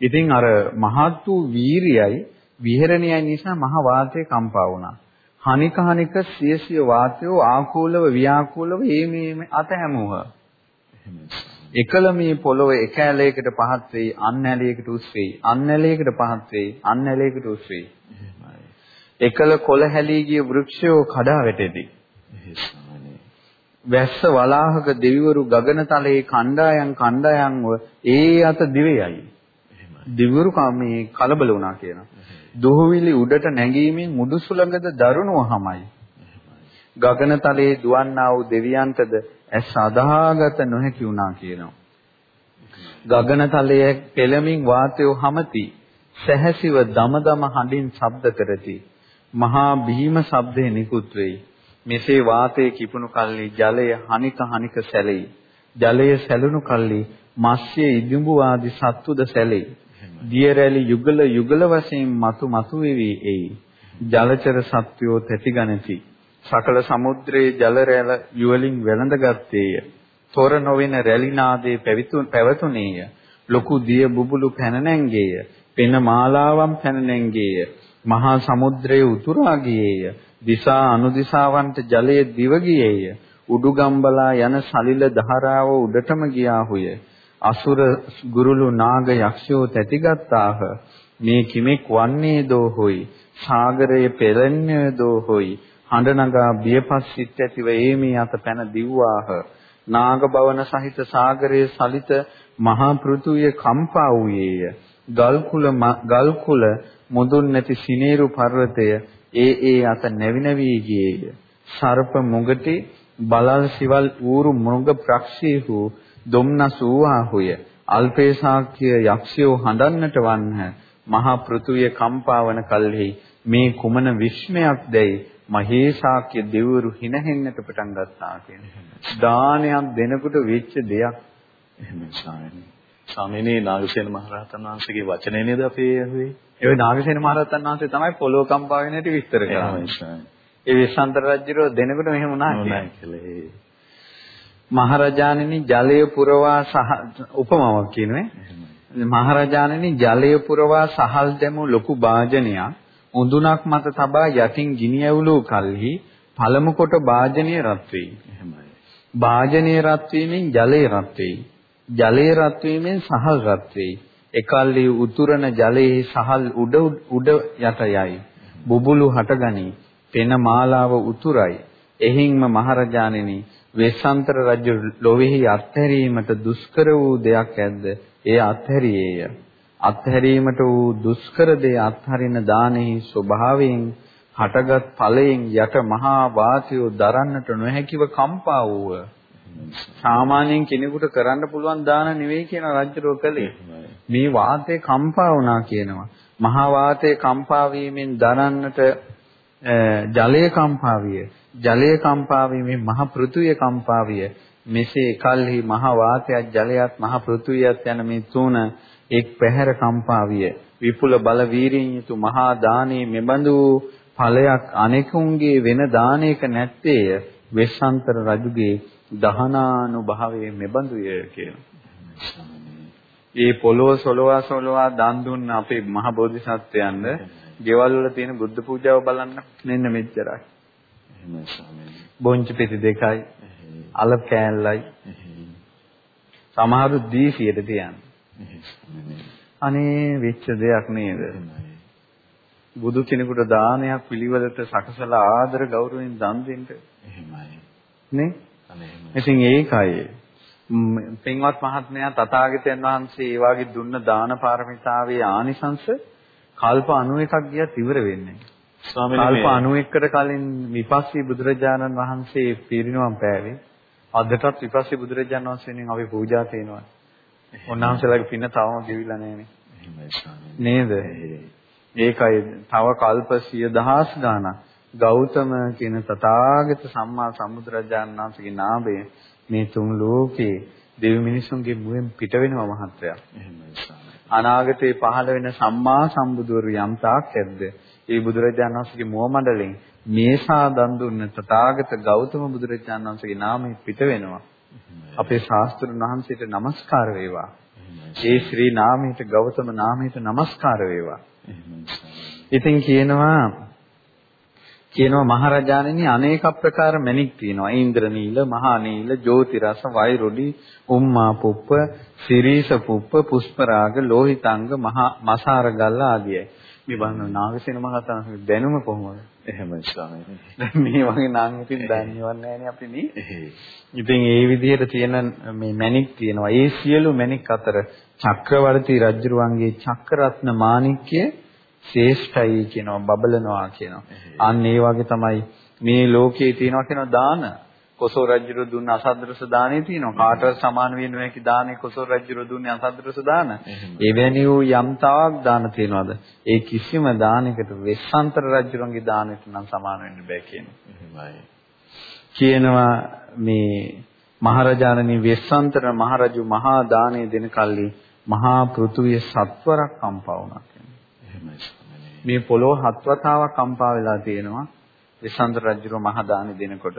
S2: ඉතින් අර මහත් වූ වීරියයි විහෙරණයයි නිසා මහ වාතය කම්පා වුණා. හනික හනික සියසිය වාතයෝ ආකූලව ව්‍යාකූලව මේ මේ අත හැමුව. එකල මේ පොළොව එක ඇලයකට පහත් වෙයි අන් ඇලයකට උස් වෙයි. අන් ඇලයකට පහත් වෙයි අන් ඇලයකට උස් වෙයි. එකල කොළ හැලී ගිය වෘක්ෂයෝ කඩා වැටෙති. වැස්ස වලාහක දෙවිවරු ගගනතලයේ කණ්ඩායම් කණ්ඩායම්ව ඒ අත දිවයයි. දිවුරු මේ කලබල වුණා කියනවා දුහවිලි උඩට නැගීමෙන් මුඩු සුළඟද දරුණුවමයි ගගනතලයේ දුවන්නා වූ දෙවියන්ටද ඇස් අදාගත නොහැකි වුණා කියනවා. ගගනතලයේ පෙළමින් වාතය හමති. සැහැසිව දමදම හඬින් ශබ්ද කරති. මහා බීම ශබ්දේ නිකුත් වෙයි. මෙසේ වාතයේ කිපුණු කල්ලි ජලය හනික හනික සැලෙයි. ජලය සැලුණු කල්ලි මස්ය ඉදුඹු ආදි සත්තුද සැලෙයි. දියරැලි යුගල යුගල වශයෙන් මතු මතු වෙවි එයි. ජලචර සත්වයෝ තැතිගනති. සකල සමුද්‍රයේ ජල රැළ යුවලින් වැළඳගත්තේය. තොර නොවන රැලි නාදේ පැවතුනේය. ලොකු දිය බුබුලු පැන නැංගේය. පෙන මාලාවන් පැන නැංගේය. මහා සමුද්‍රයේ උතුරා ගියේය. දිසා අනුදිසාවන්ට ජලයේ දිව ගියේය. උඩුගම්බලා යන සලිල ධාරාව උඩටම ගියාහුය. අසුර ගුරුළු නාග යක්ෂයෝ තැතිගත්තාහ. මේ කිමෙක් වන්නේ දෝ හොයි. සාගරයේ පෙරන්නේ දෝ හොයි. හඬ නගා බියපත් සිත් ඇතිව ඒමී අත පැන දිව්වාහ. නාග බවන සහිත සාගරයේ සලිත මහා පෘථුවිය කම්පා වූයේය. ගල් කුල ගල් කුල මුදුන් නැති සිනේරු පර්වතය ඒ ඒ අත නැවි නැවි ගියේය. සර්ප මුගටි බලල් සිවල් ඌරු මෘග ප්‍රක්ෂීහු දුම්නස් වූහාහුය අල්පේසාක්‍ය යක්ෂයෝ හඬන්නට වන්හ මහා පෘථුවිය කම්පාවන කල්හි මේ කුමන විස්මයක් දැයි මහේසාක්‍ය දෙවිවරු හිනහෙන්නට පටන් ගත්තා කියන්නේ. දානයක් දෙනකොට වෙච්ච දෙයක්.
S1: එහෙම ස්වාමීනි. ස්වාමීනි නාගසේන මහරහතන් වහන්සේගේ වචනේ නේද අපි ඇහුවේ?
S2: ඒ නාගසේන මහරහතන් වහන්සේ තමයි පොළොව කම්පා වෙන හැටි විස්තර කරන්නේ. ඒ විශ්වන්තර රජුරෝ දෙනකොට මෙහෙම වුණා
S1: කියලා.
S2: මහරජාණෙනි ජලය පුරවා සහ උපමාවක් කියනනේ. මහරජාණෙනි ජලය පුරවා සහල් දැමු ලොකු වාජනයක් උඳුනක් මත තබා යටින් ගිනි ඇවුලූ කල්හි පළමු කොට වාජනීය රත් වෙයි. එහෙමයි. වාජනීය රත් වීමෙන් ජලය රත් වෙයි. ජලය රත් වීමෙන් සහල් රත් වෙයි. එකල්ලි උතුරන ජලයේ සහල් උඩ උඩ යට යයි. බුබුලු හටගනී. පෙන මාලාව උතුරයි. එහින්ම මහරජාණෙනි වෙස්සන්තර රජු ලොවේහි අත්හැරීමට දුෂ්කර වූ දෙයක් ඇද්ද? ඒ අත්හැරියේය. අත්හැරීමට වූ දුෂ්කර දේ අත්හරින දානෙහි ස්වභාවයෙන් හටගත් ඵලයෙන් යට මහා වාසියෝ දරන්නට නොහැකිව කම්පා වූව. සාමාන්‍යයෙන් කෙනෙකුට කරන්න පුළුවන් දාන නෙවෙයි කියන රජුරෝ කළේ. මේ වාතේ කම්පා වුණා කියනවා. මහා වාතේ කම්පා වීමෙන් දරන්නට ජලයේ කම්පා විය. ජලයේ කම්පා වීමෙන් මහ පෘථුවිය කම්පා විය. මෙසේ කල්හි මහ වාතයත් ජලයත් මහ පෘථුවියත් යන මේ තුන එක් පැහැර කම්පා විය. විපුල බල වීරියෙන් යුතු මහා දානයේ මෙබඳු ඵලයක් අනෙකුන්ගේ වෙන දානයක නැත්තේය. වෙස්සන්තර රජුගේ දහනානුභාවයේ මෙබඳුය කියලා. ඒ පොළොව සොලවා සොලවා දන් දුන්න අපේ මහ බෝධිසත්වයන්ද ගෙවල් වල තියෙන බුද්ධ පූජාව බලන්න මෙන්න මෙච්චරයි. එහෙමයි ස්වාමීනි. බොංචි පෙති දෙකයි. අල කෑල්ලයි. සමහරු දීසියට තියන්නේ. අනේ වෙච්ච දෙයක් නේද? බුදු කෙනෙකුට දානයක් පිළිවෙලට සකසලා ආදර ගෞරවයෙන් දන් දෙන්න. එහෙමයි. නේ? ඉතින් ඒකයි පින්වත් මහත්මයා තථාගතයන් වහන්සේ ඒ වාගේ දුන්න දාන පාරමිතාවේ ආනිසංශ කල්ප 91ක් ගියත් ඉවර වෙන්නේ. කල්ප 91කට කලින් විපස්සී බුදුරජාණන් වහන්සේ පිරිනවම් පෑවේ. අදටත් විපස්සී බුදුරජාණන් වහන්සේගෙන් අපි පූජා තේනවා. උන්වහන්සේලාගේ පින්න තවම ගෙවිලා නැහනේ. නේද? ඒකයි තව කල්ප 10000 ගාණක් ගෞතම කියන තථාගත සම්මා සම්බුදුරජාණන් වහන්සේගේ නාමය මේ තුන් ලෝකේ දෙවි මිනිසුන්ගේ මුවෙන් පිට වෙනවා මහත්වයා. අනාගතේ පහළ වෙන සම්මා සම්බුදුවරු යම් තාක් ඇද්ද? ඒ බුදුරජාණන් වහන්සේගේ මුව මණ්ඩලෙන් මේසා දන් දුන්න තථාගත ගෞතම බුදුරජාණන් වහන්සේගේ නාමය පිට වෙනවා. අපේ ශාස්ත්‍රඥ වහන්සේට নমස්කාර වේවා. ඒ ශ්‍රී නාමයට ගෞතම නාමයට নমස්කාර වේවා. ඉතින් කියනවා කියනවා මහරජාණෙනි අනේක ප්‍රකාර මණික් තියෙනවා. ඉන්ද්‍ර නීල, මහා නීල, ජෝති රස, වෛරොඩි, උම්මා පුප්ප, සිරීස පුප්ප, පුෂ්ප රාග, ලෝහිතාංග, මහා මසාර ගල්ලා ආදියයි. මේ බලන නාගසේන මහතාගේ දැනුම කොහොමද?
S1: එහෙමයි ස්වාමීනි.
S2: මේ වගේ නම් ඉතින් දන්නේවත් නැහැනේ අපි නේ. ඉතින් ඒ විදිහට තියෙන මේ මණික් තියෙනවා. ඒ සියලු මණික් අතර චක්‍රවර්ති රජුරුවන්ගේ චක්‍රරත්න මාණික්‍ය ශ්‍රේෂ්ඨයි කියනවා බබලනවා කියනවා. අන්න ඒ වගේ තමයි මේ ලෝකයේ තියෙනවා කියන දාන. කොසෝ රජුරු දුන්න අසද්දරස දානෙ තියෙනවා. කාටවත් සමාන වෙන්නේ නැති දානෙ කොසෝ රජුරු දුන්නේ අසද්දරස දාන. එවැනි වූ යම් තාක් දාන තියනවාද? ඒ කිසිම දානයකට වෙස්සන්තර රජුරුන්ගේ දානෙට නම් සමාන වෙන්න බෑ කියනවා. කියනවා මේ මහරජාණනි වෙස්සන්තර මහරජු මහා දානෙ දෙන කල්ලි මහා පෘථුවිය සත්වරක් කම්පා වුණා. මේ පොළොව හත් වතාවක් කම්පා වෙලා තියෙනවා විසන්ත රජුගේ මහා දානි දෙනකොට.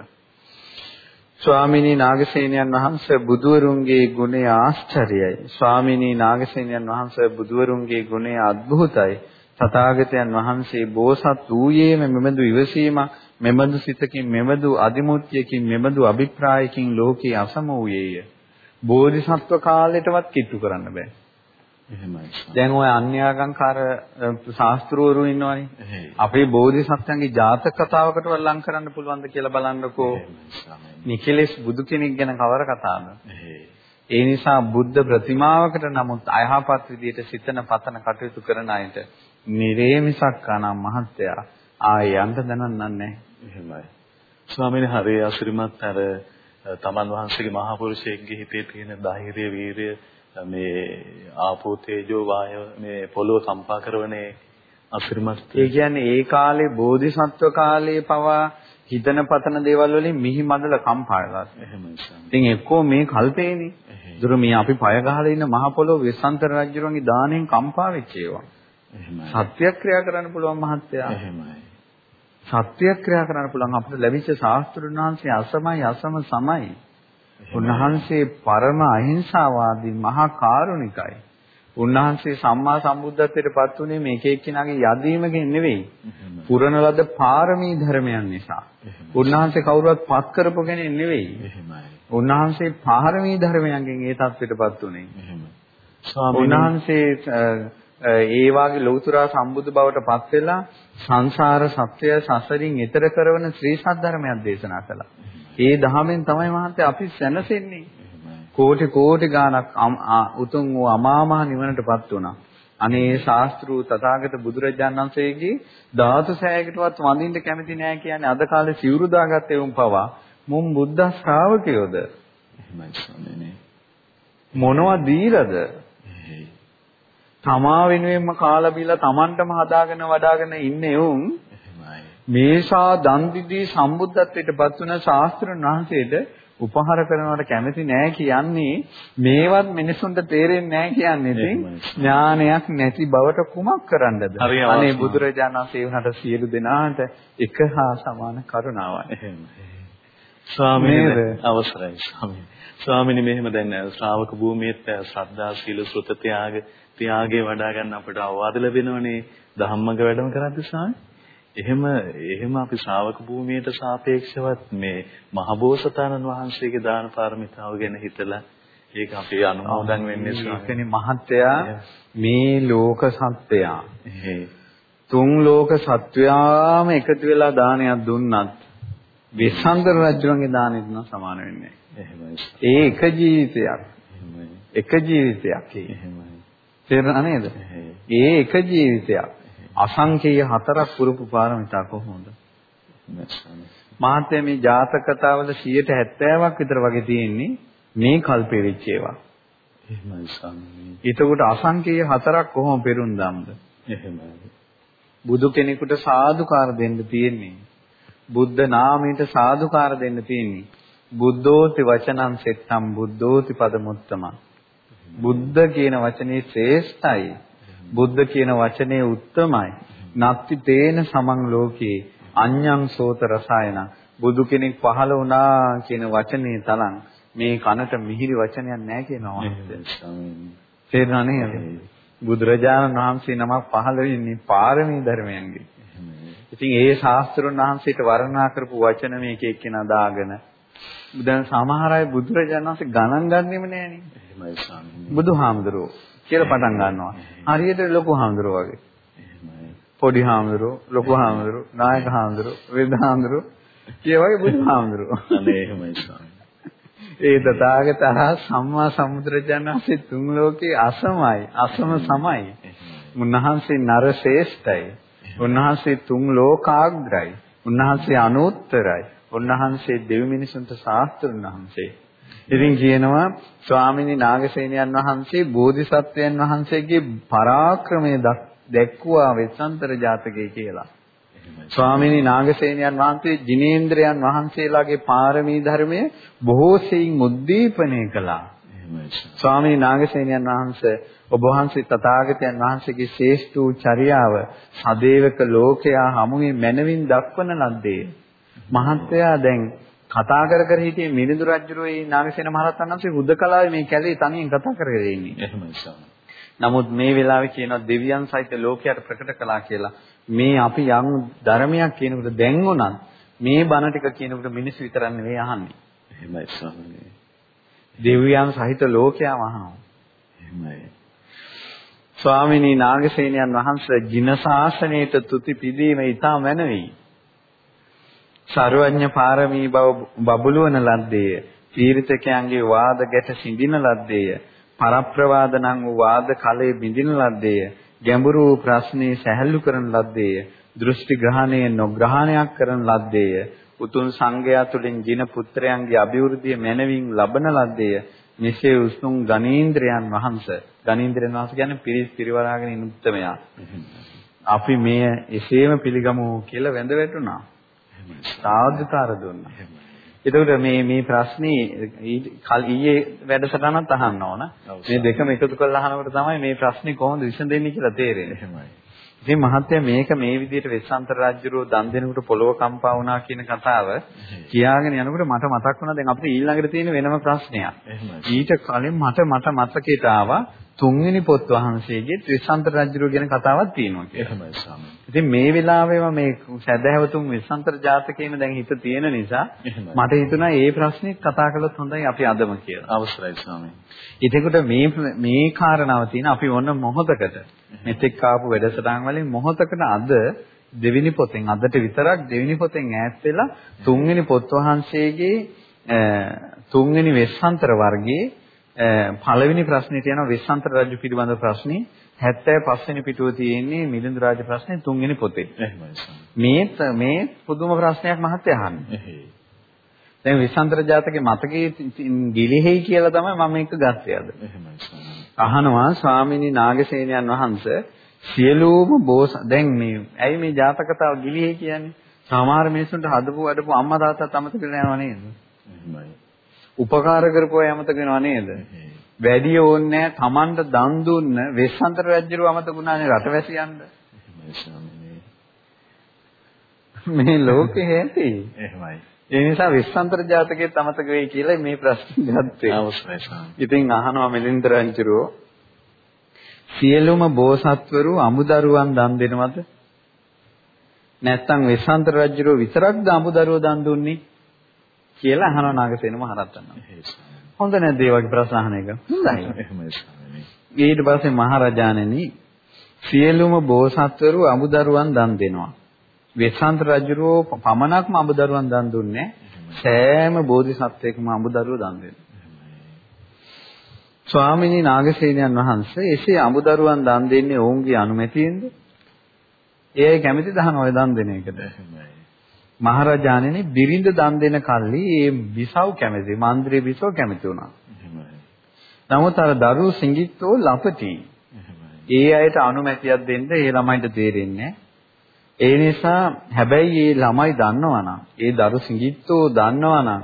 S2: ස්වාමිනී නාගසේනයන් වහන්සේ බුදුවරුන්ගේ ගුණය ආශ්චර්යයි. ස්වාමිනී නාගසේනයන් වහන්සේ බුදුවරුන්ගේ ගුණය අద్භූතයි. තථාගතයන් වහන්සේ බෝසත් වූයේම මෙබඳු ඉවසීම මෙබඳු සිතකින් මෙබඳු අදිමුත්‍යකින් මෙබඳු අභිප්‍රායකින් ලෝකේ අසම වූයේය. බෝධිසත්ව කාලයටවත් කිට්ටු කරන්න බෑ. එහෙමයි. දැන් ওই අන්‍යාගම්කාර ශාස්ත්‍රවරු ඉන්නවනේ. අපේ බෝධිසත්වයන්ගේ ජාතක කතාවකට ලං කරන්න පුළුවන්ද කියලා බලන්නකෝ. නිකලෙස් බුදු කෙනෙක් ගැන කවර කතාවද? ඒ නිසා බුද්ධ ප්‍රතිමාවකට නමුත් අයහපත් විදියට සිතන පතන කටයුතු කරන අයට නිරේ මිසක් අනම් මහත්යා ආය යන්න දනන්නන්නේ නැහැ.
S1: එහෙමයි. ස්වාමීන් හරේ අසිරිමත් අර තමන් වහන්සේගේ මහා පුරුෂයෙක්ගේ හිතේ තියෙන ධෛර්ය වීරිය මේ ආපෝ තේජෝ වායව මේ පොළොව කම්පා කරවනේ අසිරිමත්
S2: ඒ කියන්නේ ඒ කාලේ බෝධිසත්ව කාලේ පවා හිතන පතන දේවල් වලින් මිහි මඩල කම්පා වෙලා.
S1: එහෙමයි.
S2: ඉතින් එක්කෝ මේ කල්පේනේ. දුර මේ අපි පය ගහලා ඉන්න මහ පොළොව වෙස්සන්තර රජුරන්ගේ දාණයෙන් කම්පා වෙච්ච ඒවා.
S1: එහෙමයි.
S2: සත්‍යක්‍රියා කරන්න පුළුවන් මහත්තයා.
S1: එහෙමයි.
S2: සත්‍යක්‍රියා කරන්න පුළුවන් අපිට ලැබිච්ච වහන්සේ අසමයි අසම සමයි. උන්වහන්සේ පරම අහිංසාවාදී මහා කාරුණිකයි. උන්වහන්සේ සම්මා සම්බුද්ධත්වයට පත් වුණේ මේක එක්කිනාගේ යදීමකින් නෙවෙයි. පුරණ ලද පාරමී ධර්මයන් නිසා. උන්වහන්සේ කවුරුවත් පත් කරපු කෙනෙක් නෙවෙයි. උන්වහන්සේ පාරමී ධර්මයන්ගෙන් ඒ தත්ත්වයටපත් උනේ. උන්වහන්සේ ඒ වාගේ ලෞතර සම්බුදු බවට පත් වෙලා සංසාර සත්‍ය සසරින් එතර කරන ශ්‍රී සද්ධර්මයක් දේශනා කළා. ඒ දහමෙන් තමයි මහත්තයා අපි සැනසෙන්නේ. කෝටි කෝටි ගාණක් උතුම් වූ අමාමහ නිවනටපත් වුණා. අනේ ශාස්ත්‍රූ තථාගත බුදුරජාණන් වහන්සේගේ ධාතු සෑයකටවත් වඳින්න කැමති නෑ කියන්නේ අද කාලේ සිවුරු දාගත්තේ උන් පවා. මුන් බුද්ධ ශ්‍රාවකයෝද?
S1: එහෙමයි ස්වාමීනි.
S2: මොනවද දීලාද? තමා වෙනුවෙන්ම කාලා බීලා Tamanටම හදාගෙන වඩාගෙන ඉන්නේ උන් මේසා දන් දීදී සම්බුද්ධත්වයට පත් වුණ ශාස්ත්‍රඥ වහන්සේට උපහාර කරනවට කැමති නෑ කියන්නේ මේවත් මිනිසුන්ට තේරෙන්නේ නෑ කියන්නේ ඉතින් ඥානයක් නැති බවට කුමක් කරන්නද? අනේ බුදුරජාණන් වහන්සේ වුණාට සියලු දෙනාට එක හා සමාන කරුණාවයි.
S1: ස්වාමීන් අවසරයි ස්වාමීන්. ස්වාමීනි මෙහෙම දැන් ශ්‍රාවක භූමියේත් ශ්‍රද්ධා සීල සුත ත්‍යාග ත්‍යාගේ වඩා ගන්න අපට අවවාද ලැබෙනවනේ. ධම්මක වැඩම කරද්දී ස්වාමීන් එහෙම එහෙම අපි ශ්‍රාවක භූමියට සාපේක්ෂවත් මේ මහබෝසතාණන් වහන්සේගේ දාන පාරමිතාව ගැන හිතලා ඒක අපි අනුමෝදන් වෙන්නේ
S2: ස්වාමීනි මහත්තයා මේ ලෝක සත්‍යයා තුන් ලෝක සත්වයාම එකතු වෙලා දානයක් දුන්නත් විසන්තර රජුන්ගේ දානෙට නම් සමාන වෙන්නේ
S1: එහෙමයි.
S2: ඒ එක ජීවිතයක්. එක ජීවිතයක්.
S1: එහෙමයි.
S2: තේරුණා නේද? ඒ එක ජීවිතයක්. අසංකේය හතරක් පුරුපු පාරමිතා කොහොමද? මහත්මයා මේ ජාතක කතාවල 70ක් විතර වගේ තියෙන්නේ මේ කල්පේ වෙච්ච ඒවා.
S1: එහෙමයි ස්වාමී.
S2: ඒතකොට අසංකේය හතරක් කොහොම පෙරුම්දම්ද?
S1: එහෙමයි.
S2: බුදු කෙනෙකුට සාදුකාර දෙන්න තියෙන්නේ. බුද්ධ නාමයට සාදුකාර දෙන්න තියෙන්නේ. බුද්ධෝති වචනං සෙත්තම් බුද්ධෝති පදමුත්තම. බුද්ධ කියන වචනේ ශ්‍රේෂ්ඨයි. බුද්ධ කියන වචනේ උත්තමයි. නත්ති තේන සමං ලෝකේ අඤ්ඤං සෝත රසායන බුදු කෙනෙක් පහළ වුණා කියන වචනේ තරම් මේ කනට මිහිරි වචනයක් නැහැ කියනවා. තේරුණා නේද? බුදුරජාණන් වහන්සේ නමක් පහළ වෙන්නේ පාරමී ධර්මයන්ගේ. ඉතින් ඒ ශාස්ත්‍රඥ වහන්සේට වර්ණනා කරපු වචන මේක එක්කෙනා දාගෙන දැන් සමහර අය බුදුරජාණන් වහන්සේ ගණන් ගන්නෙම නෑනේ.
S1: එහෙමයි ස්වාමීනි.
S2: බුදුහාමුදුරුවෝ කියලා පටන් ගන්නවා. හරියට ලොකු හාමුදුරුවෝ වගේ. පොඩි හාමුදුරුවෝ, ලොකු හාමුදුරුවෝ, නායක හාමුදුරුවෝ, වෙද හාමුදුරුවෝ කිය වගේ බුදුහාමුදුරුවෝ.
S1: අනේ එහෙමයි ස්වාමී.
S2: ඒ තථාගත සම්මා සම්බුදුරජාණන්සේ තුන් ලෝකේ අසමයි, අසම සමයි. උන්වහන්සේ නර ශ්‍රේෂ්ඨයි. උන්වහන්සේ තුන් ලෝකාග්‍රයි. උන්වහන්සේ අනුත්තරයි. උන්වහන්සේ දෙවි මිනිසුන්ට ශාස්ත්‍රඥ වහන්සේ. ඉතින් කියනවා ස්වාමිනී නාගසේනයන් වහන්සේ බෝධිසත්වයන් වහන්සේගේ පරාක්‍රමය දැක්වුවා වෙස්සන්තර ජාතකයේ කියලා. ස්වාමිනී නාගසේනයන් වහන්සේ ජිනේන්ද්‍රයන් වහන්සේලාගේ පාරමී ධර්මය බොහෝ සෙයින් උද්දීපනය කළා. ස්වාමීන් නාගසේනයන් වහන්සේ ඔබ වහන්සේ තථාගතයන් වහන්සේගේ ශ්‍රේෂ්ඨ වූ චර්යාව සදේවක ලෝකයා හමුවේ මනවින් දක්වන ලද්දේ. මහත්තයා දැන් කතා කර කර හිටියේ මිනිඳු රජුගේ නාගසේන මහරහතන් වහන්සේ හුදකලාවේ මේ කැලේ තනියෙන් කතා කරගෙන ඉන්නේ.
S1: එහෙමයි ස්වාමී.
S2: නමුත් මේ වෙලාවේ කියනවා දෙවියන් සහිත ලෝකයට ප්‍රකට කළා කියලා. මේ අපි යම් ධර්මයක් කියනකොට දැන් උනත් මේ බණ ටික කියනකොට මිනිස්සු විතරක් නෙවෙයි අහන්නේ.
S1: එහෙමයි ස්වාමී.
S2: දෙවියන් සහිත ලෝකයාම අහනවා.
S1: එහෙමයි.
S2: ස්වාමිනී නාගසේනයන් වහන්සේ ජින ශාසනයට තුති පිදීම ඊටම මැනවි. සර්වඥ පාරමී බව බබළුවන ලද්දේය. තීර්ථකයන්ගේ වාද ගැට සිඳින ලද්දේය. පරප්‍රවාද නම් වූ වාද කලයේ බිඳින ලද්දේය. ගැඹුරු ප්‍රශ්නේ සැහැල්ලු කරන ලද්දේය. දෘෂ්ටි ග්‍රහණය නොග්‍රහණයක් කරන ලද්දේය. උතුම් සංඝයා තුළින් ජින පුත්‍රයන්ගේ අභිවෘද්ධිය මැනවින් ලබන ලද්දේය. මෙසේ උසුම් ගණීන්ද්‍රයන් වහන්සේ ගණීන්ද්‍රයන් වහන්සේ කියන්නේ පිරිස් පිරිවරාගෙන ඉන්න උත්තමයා. අපි මේ එසේම පිළිගමු කියලා වැඳ වැටුණා. සාදුකාර දුන්නා. එතකොට මේ මේ ප්‍රශ්නේ ඊයේ වැඩසටහනත් අහන්න ඕන. මේ දෙකම එකතු කරලා අහනකොට තමයි මේ ප්‍රශ්නේ කොහොමද විසඳෙන්නේ කියලා තේරෙන්නේ. එහෙමයි. ඉතින් මහත්තයා මේක මේ විදිහට වෙස්සන්තර රාජ්‍යරෝ දන් දෙනකොට පොළොව කම්පා වුණා කියන කතාව කියාගෙන යනකොට මට මතක් වුණා දැන් අපිට ඊළඟට තියෙන වෙනම ප්‍රශ්නයක්. ඊට කලින් මට මට මතකයට ආවා තුන්වෙනි පොත් වහන්සේගේ ත්‍රිසන්තර රජුගේ ගැන කතාවක් තියෙනවා කියලා.
S1: එහෙමයි ස්වාමී.
S2: ඉතින් මේ වෙලාවෙම මේ සැදැහැවතුන් විසන්තර ජාතකයේම දැන් හිත තියෙන නිසා මට හිතුණා මේ ප්‍රශ්නේ කතා කළොත් හොඳයි අපි අදම කියලා.
S1: අවසරයි ස්වාමී.
S2: එතකොට මේ මේ කාරණාව තියෙන අපි ඔන්න මොහොතකට මෙතෙක් ආපු වැඩසටහන් වලින් මොහොතකට අද දෙවෙනි පොතෙන් අදට විතරක් දෙවෙනි පොතෙන් ඈත් වෙලා තුන්වෙනි පොත් වහන්සේගේ තුන්වෙනි වෙස්සන්තර වර්ගයේ පළවෙනි ප්‍රශ්නෙට යනවා වෙස්සන්තර රජු පිළිබඳ ප්‍රශ්නේ 75 වෙනි පිටුව තියෙන්නේ මිලිඳු රාජ ප්‍රශ්නේ තුන්වෙනි පොතේ. මේ මේ පුදුම ප්‍රශ්නයක් මහත්ය අහන්නේ. දැන් විසන්තර ජාතකයේ මතකයේ ගිලිහෙයි කියලා තමයි මම මේක ගත්තේ අද. අහනවා ස්වාමිනී නාගසේනයන් වහන්සේ සියලුම බෝස දැන් මේ ඇයි මේ ජාතක කතාව ගිලිහෙයි කියන්නේ? සමහර මිනිස්සුන්ට හදපු අඩපු අම්මා තාත්තා අමතක වෙලා යනවා නේද? එහෙමයි. උපකාර කරපුවා අමතක වෙනව නේද? වැඩි ඕනේ තමන්ට දන් දුන්න වෙස්සන්තර රජුව අමතකුණානේ රටවැසියන්ට. මේ ලෝකේ ඇති.
S1: එහෙමයි.
S2: ඒ නිසා වෙස්සන්තර ජාතකයේ අමතක වෙයි කියලා මේ ප්‍රශ්නේ ගත්තේ.
S1: අවශ්‍යයි සාම.
S2: ඉතින් අහනවා මිලින්ද රජුරෝ සියලුම බෝසත්වරු අමුදරුවන් දන් දෙනවද? නැත්නම් වෙස්සන්තර රජුරෝ විතරක්ද අමුදරුවෝ දන් දුන්නේ? කියලා අහනවා නාගසේන මහරහතන් හොඳ නැද්ද ඒ වගේ ප්‍රශ්න අහන එක? හොඳයි. ඊට පස්සේ මහරජාණෙනි සියලුම බෝසත්වරු අමුදරුවන් දන් දෙනවා. වෙස්සන්ත රජුරෝ පමණක්ම අමුදරුවන් දන් දුන්නේ සෑම බෝධිසත්වයකම අමුදරුවෝ දන් දෙනවා. ස්වාමිනී නාගසේනයන් වහන්සේ එසේ අමුදරුවන් දන් දෙන්නේ ඔවුන්ගේ අනුමැතියෙන්ද? ඒ අය කැමතිද අහන ඔය දන් දෙන එකද? මහරජාණෙනි බිරිඳ දන් දෙන කල්ලි ඒ බිසව් කැමති මන්ද්‍රේ බිසව කැමති වුණා. නමුත් අර දරුවෝ සිඟිත්තෝ ලපටි. ඒ අයට අනුමැතියක් දෙන්න ඒ ළමයින්ට තේරෙන්නේ ඒ නිසා හැබැයි ඒ ළමයි දන්නවනම් ඒ දරු සිඟිත්තෝ දන්නවනම්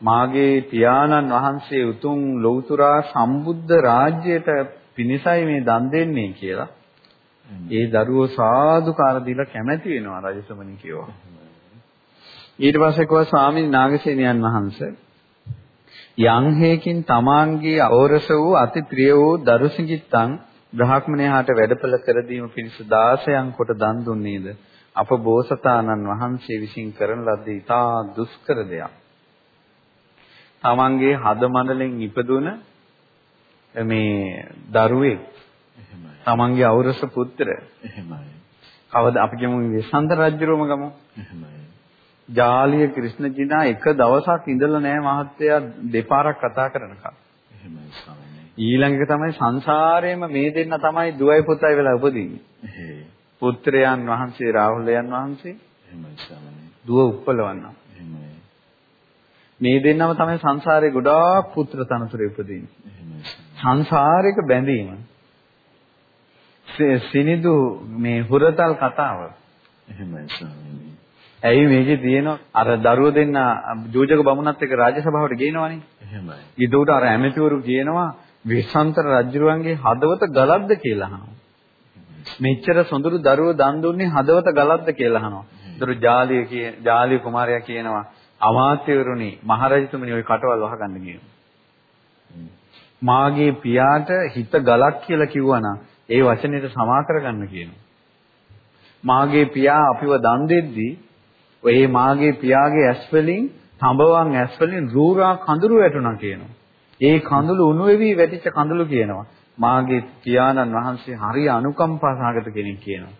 S2: මාගේ පියාණන් වහන්සේ උතුම් ලෞතුරා සම්බුද්ධ රාජ්‍යයට පිණිසයි මේ දන් දෙන්නේ කියලා ඒ දරුවෝ සාදුකාර දීලා කැමැති වෙනවා රජසමනි කියවා. ඊට පස්සේ කව ස්වාමීන් නාගසේනයන් වහන්සේ යම් හේකින් තමාන්ගේ අවරස වූ අති ප්‍රිය වූ දරුසිඟිත්තං බ්‍රහ්මණයාට වැඩපළ කර දීම පිණිස 16න් කොට දන් දුන්නේද අප බෝසතාණන් වහන්සේ විසින් කරන ලද්දේ ඉතා දුෂ්කර දෙයක්. තමන්ගේ හද මණ්ඩලෙන් ඉපදුන මේ දරුවෙක් තමන්ගේ අවරස පුත්‍ර එහෙමයි. කවද අපි කියමු විසන්ත රජුරම ගමු. එහෙමයි. ජාලිය ක්‍රිෂ්ණජිනා එක දවසක් ඉඳලා නැහැ මහත්තයා දෙපාරක් කතා කරනකම්. එහෙමයි ස්වාමීනි. ඊළඟ එක තමයි සංසාරේම මේ දෙන්න තමයි දුවයි පුතයි වෙලා උපදින්නේ. පුත්‍රයන් වහන්සේ රාහුලයන් වහන්සේ. එහෙමයි ස්වාමීනි. දුව උප්පලවන්න. එහෙමයි. මේ දෙන්නම තමයි සංසාරේ ගොඩාක් පුත්‍ර තනතුරේ උපදින්නේ. සංසාරික බැඳීම. සිනිදු මේ හුරතල් කතාව. එහෙමයි ස්වාමීනි. ඇයි මේකේ තියෙන අර දරුවෝ දෙන්න ජෝජක බමුණත් එක්ක රාජසභාවට ගේනවනේ. එහෙමයි. ඊට අර ඇමතිවරු කියනවා විසන්තර රජුරුවන්ගේ හදවත ගලක්ද කියලා අහනවා. මෙච්චර සොඳුරු දරුවෝ දන් දුන්නේ හදවත ගලක්ද කියලා අහනවා. ඒතර ජාලිය කිය ජාලිය කුමාරයා කියනවා අමාත්‍යවරුනි මහරජතුමනි ওই කටවල් වහගන්න කියනවා. මාගේ පියාට හිත ගලක් කියලා කිව්වනම් ඒ වචනෙට සමා කරගන්න කියනවා. මාගේ පියා අපිව දන් දෙද්දී ඔය මාගේ පියාගේ ඇස් වලින් තඹවන් ඇස් වලින් රූරා කඳුළු වැටුණා කියනවා. ඒ කඳුළු උණු වෙවි වැටිච්ච කඳුළු කියනවා. මාගේ පියාණන් වහන්සේ හරිය අනුකම්පා සහගත කෙනෙක් කියනවා.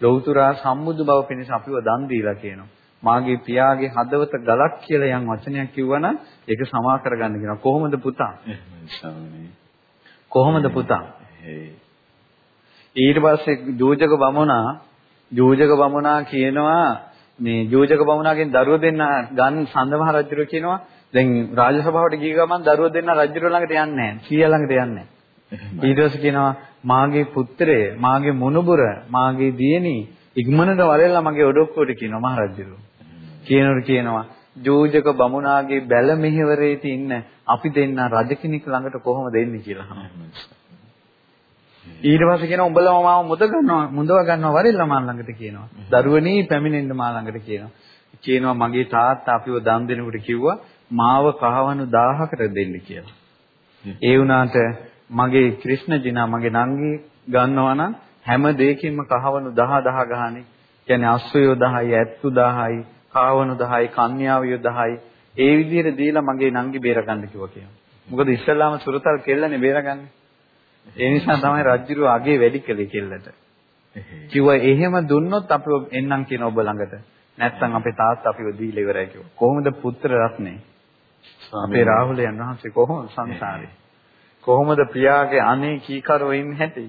S2: ලෞතුරා සම්මුදු බව පිණිස අපිව දන් දීලා කියනවා. මාගේ පියාගේ හදවත ගලක් කියලා යම් වචනයක් කිව්වනම් ඒක සමා කරගන්න කියනවා. කොහොමද පුතා? කොහොමද පුතා? ඊට පස්සේ ජෝජක බමුණා ජෝජක බමුණා කියනවා මේ යෝජක බමුණාගෙන් දරුවෝ දෙන්න ගන්න සඳමහ රජුර කියනවා දැන් රාජසභාවට ගිය ගමන් දරුවෝ දෙන්න රජුර ළඟට යන්නේ නැහැ. සීයා ළඟට යන්නේ නැහැ. ඊට පස්සේ කියනවා මාගේ පුත්‍රය, මාගේ මොනුබුර, මාගේ දියණී ඉක්මනට වරෙල්ලා මගේ ඔඩොක්කුවට කියනවා මහරජුරු. කියනකොට කියනවා ජෝජක බමුණාගේ බැල මෙහෙවරේ තින්න අපි දෙන්න රජ කෙනෙක් ළඟට කොහොමද එන්නේ කියලා අහනවා. ඊට පස්සේ කියනවා උඹලා මාව මුද ගන්නවා මුදව ගන්නවා වරෙල්ලා මා ළඟට කියනවා. දරුවනේ පැමිණෙන්න මා ළඟට කියනවා. කියනවා මගේ තාත්තා අපිව දන් දෙනකොට කිව්වා මාව කහවණු 1000කට දෙන්න කියලා. ඒ වුණාට මගේ ක්‍රිෂ්ණ ජිනා මගේ නංගි ගන්නවා නම් හැම දෙයකින්ම කහවණු 10 10 ගහනේ. කියන්නේ අස්සයෝ 10යි, ඇත්තු 10යි, කාවණු 10යි, කන්‍යාවියෝ 10යි. ඒ විදිහට දීලා මගේ නංගි බේරගන්න කිව්වා කියනවා. මොකද ඉස්සල්ලාම සුරතල් කෙල්ලනේ බේරගන්නේ. ඒ නිසා තමයි රජුරු අගේ වැඩි කළේ කෙල්ලට. කිව්වා එහෙම දුන්නොත් අපි එන්නම් කියන ඔබ ළඟට. නැත්තම් අපේ තාත්තා අපිව දීලා ඉවරයි කිව්වා. කොහොමද පුත්‍ර රත්නේ? අපේ රාහුලයන් වහන්සේ කොහොමද සංසාරේ? කොහොමද පියාගේ අනේ කීකරෝ ඉන්නේ හැටි?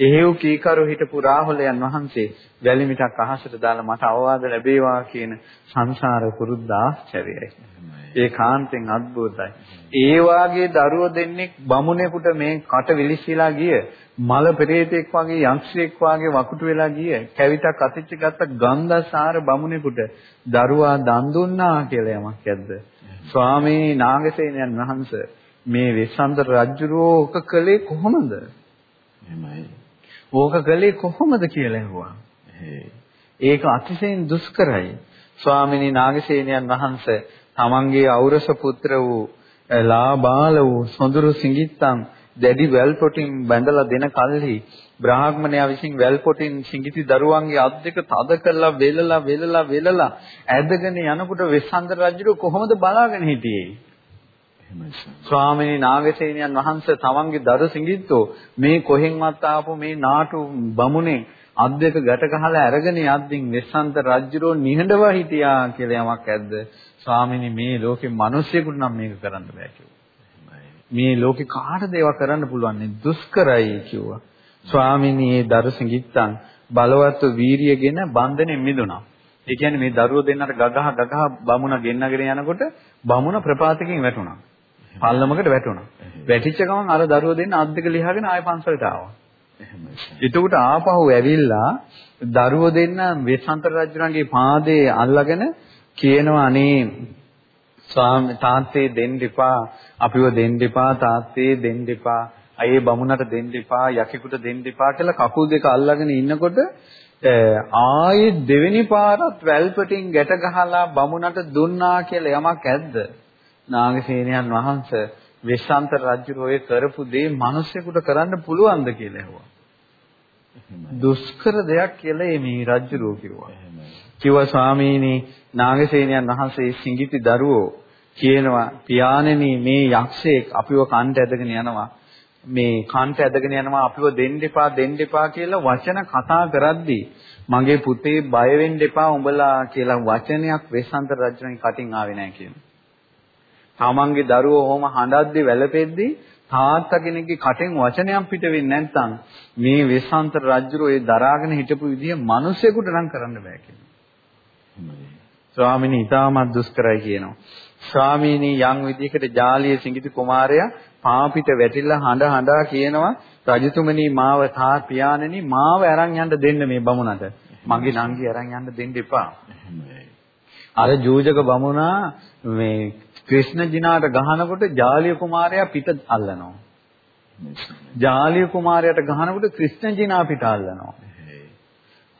S2: එහෙව් කීකරු හිටපු රාහුලයන් වහන්සේ වැලිමිටක් අහසට දාලා මට අවවාද ලැබේවා කියන සංසාර පුරුද්ද ආශ්චර්යයි. ඒ කාන්තෙන් අద్భుතයි. ඒ වාගේ දරුවෝ දෙන්නෙක් බමුණෙකුට මේ කට විලිස්සීලා ගිය මල පෙරේතෙක් වගේ යක්ෂයෙක් වගේ වකුටු වෙලා ගිය කැවිතක් අතිච්ච ගත්ත ගන්ධසාර බමුණෙකුට දරුවා දන් දුන්නා කියලා යමක් ඇද්ද? ස්වාමී නාගසේනයන් වහන්සේ මේ විසන්තර රජුරෝ ඔක කළේ කොහොමද?
S1: එහෙමයි.
S2: ඕක කළේ කොහොමද කියලා ඇහුවා. ඒක අතිශයින් දුෂ්කරයි. ස්වාමිනී නාගසේනයන් වහන්සේ තමන්ගේ ඖරස පුත්‍ර වූ ලාබාල වූ සොඳුරු සිඟිත්තන් දැඩි වැල් පොටින් බැඳලා දෙන කල්හි බ්‍රාහ්මණයා විසින් වැල් පොටින් සිඟිති දරුවන්ගේ අත් දෙක තද කරලා වෙලලා වෙලලා වෙලලා ඇදගෙන යනකොට වෙස්සන්තර රජු කොහොමද බලාගෙන හිටියේ? ස්වාමීනි නාගසේනියන් වහන්සේ තමන්ගේ දරු සිඟිත්තෝ මේ කොහෙන්වත් ආපු මේ නාටු බමුණේ අත් දෙක ගැට ගහලා අරගෙන යද්දින් වෙස්සන්ත රජුරෝ නිහඬව හිටියා කියලා යමක් ඇද්ද? ස්වාමීනි මේ ලෝකේ මිනිස්සුෙකුට නම් මේක කරන්න බෑ කිව්වා. මේ ලෝකේ කාටද ඒවා කරන්න පුළුවන්? දුෂ්කරයි කිව්වා. ස්වාමීනි මේ දරු සිඟිත්තන් බලවත් වීරියගෙන බන්ධනෙන් මිදුණා. ඒ කියන්නේ මේ දරුවෝ දෙන්නට ගගහ ගගහ බමුණ ගෙන්නගෙන යනකොට බමුණ ප්‍රපාතකින් වැටුණා. පල්ලමකට වැටුණා. වැටිච්ච ගමන් අර දරුවෝ දෙන්න අත් දෙක ලිහාගෙන ආයෙ පන්සලට ආවා. එතකොට ආපහු ඇවිල්ලා දරුවෝ දෙන්න වෙස්සන්තර රජුණන්ගේ පාදේ අල්ලගෙන කියනවා අනේ ස්වාමී තාත්තේ දෙන්න එපා. අපිව දෙන්න එපා. තාත්තේ දෙන්න එපා. අයේ බමුණට දෙන්න එපා. යකෙකුට දෙන්න එපා කියලා කකුල් දෙක අල්ලගෙන ඉන්නකොට ආයේ දෙවෙනි පාරත් වැල්පටින් ගැට ගහලා බමුණට දුන්නා කියලා යමක් ඇද්ද? නාගසේනයන් වහන්සේ වෙස්සන්ත රජු ඔය කරපු දේ මිනිස්සුෙකුට කරන්න පුළුවන්ද කියලා ඇහුවා. දුෂ්කර දෙයක් කියලා මේ රජුරෝ කිව්වා. කිව්වා ස්වාමීනි නාගසේනයන් වහන්සේ සිඟිති දරුවෝ කියනවා පියාණෙනි මේ යක්ෂයෙක් අපිව කන්ට ඇදගෙන යනවා මේ කන්ට ඇදගෙන යනවා අපිව දෙන්න එපා දෙන්න එපා කියලා වචන කතා කරද්දී මගේ පුතේ බය වෙන්න එපා උඹලා කියලා වචනයක් වෙස්සන්තර රජුණන් කටින් ආවේ නැහැ කියනවා. තමන්ගේ දරුවෝ ඔහොම හඬද්දි වැළපෙද්දී තාත්තා කෙනෙක්ගේ කටෙන් වචනයක් පිට වෙන්නේ නැත්නම් මේ වෙස්සන්තර රජුරෝ ඒ දරාගෙන හිටපු විදිය මිනිසෙකුට නම් කරන්න බෑ කියනවා. ස්වාමීනි ඊටමත් දුෂ්කරයි කියනවා. ස්වාමීනි යම් විදිහකට ජාලිය සිඟිති කුමාරයා පාපිට වැටිලා හඬ හඬා කියනවා රජතුමනි මාව තා පියාණෙනි මාව අරන් යන්න දෙන්න මේ බමුණට. මගේ නංගි අරන් යන්න දෙන්න එපා. අර ජූජක බමුණා මේ ක්‍රිෂ්ණ ජිනාට ගහනකොට ජාලිය කුමාරයා පිට අල්ලනවා. ජාලිය කුමාරයාට ගහනකොට ක්‍රිෂ්ණ ජිනා පිට අල්ලනවා.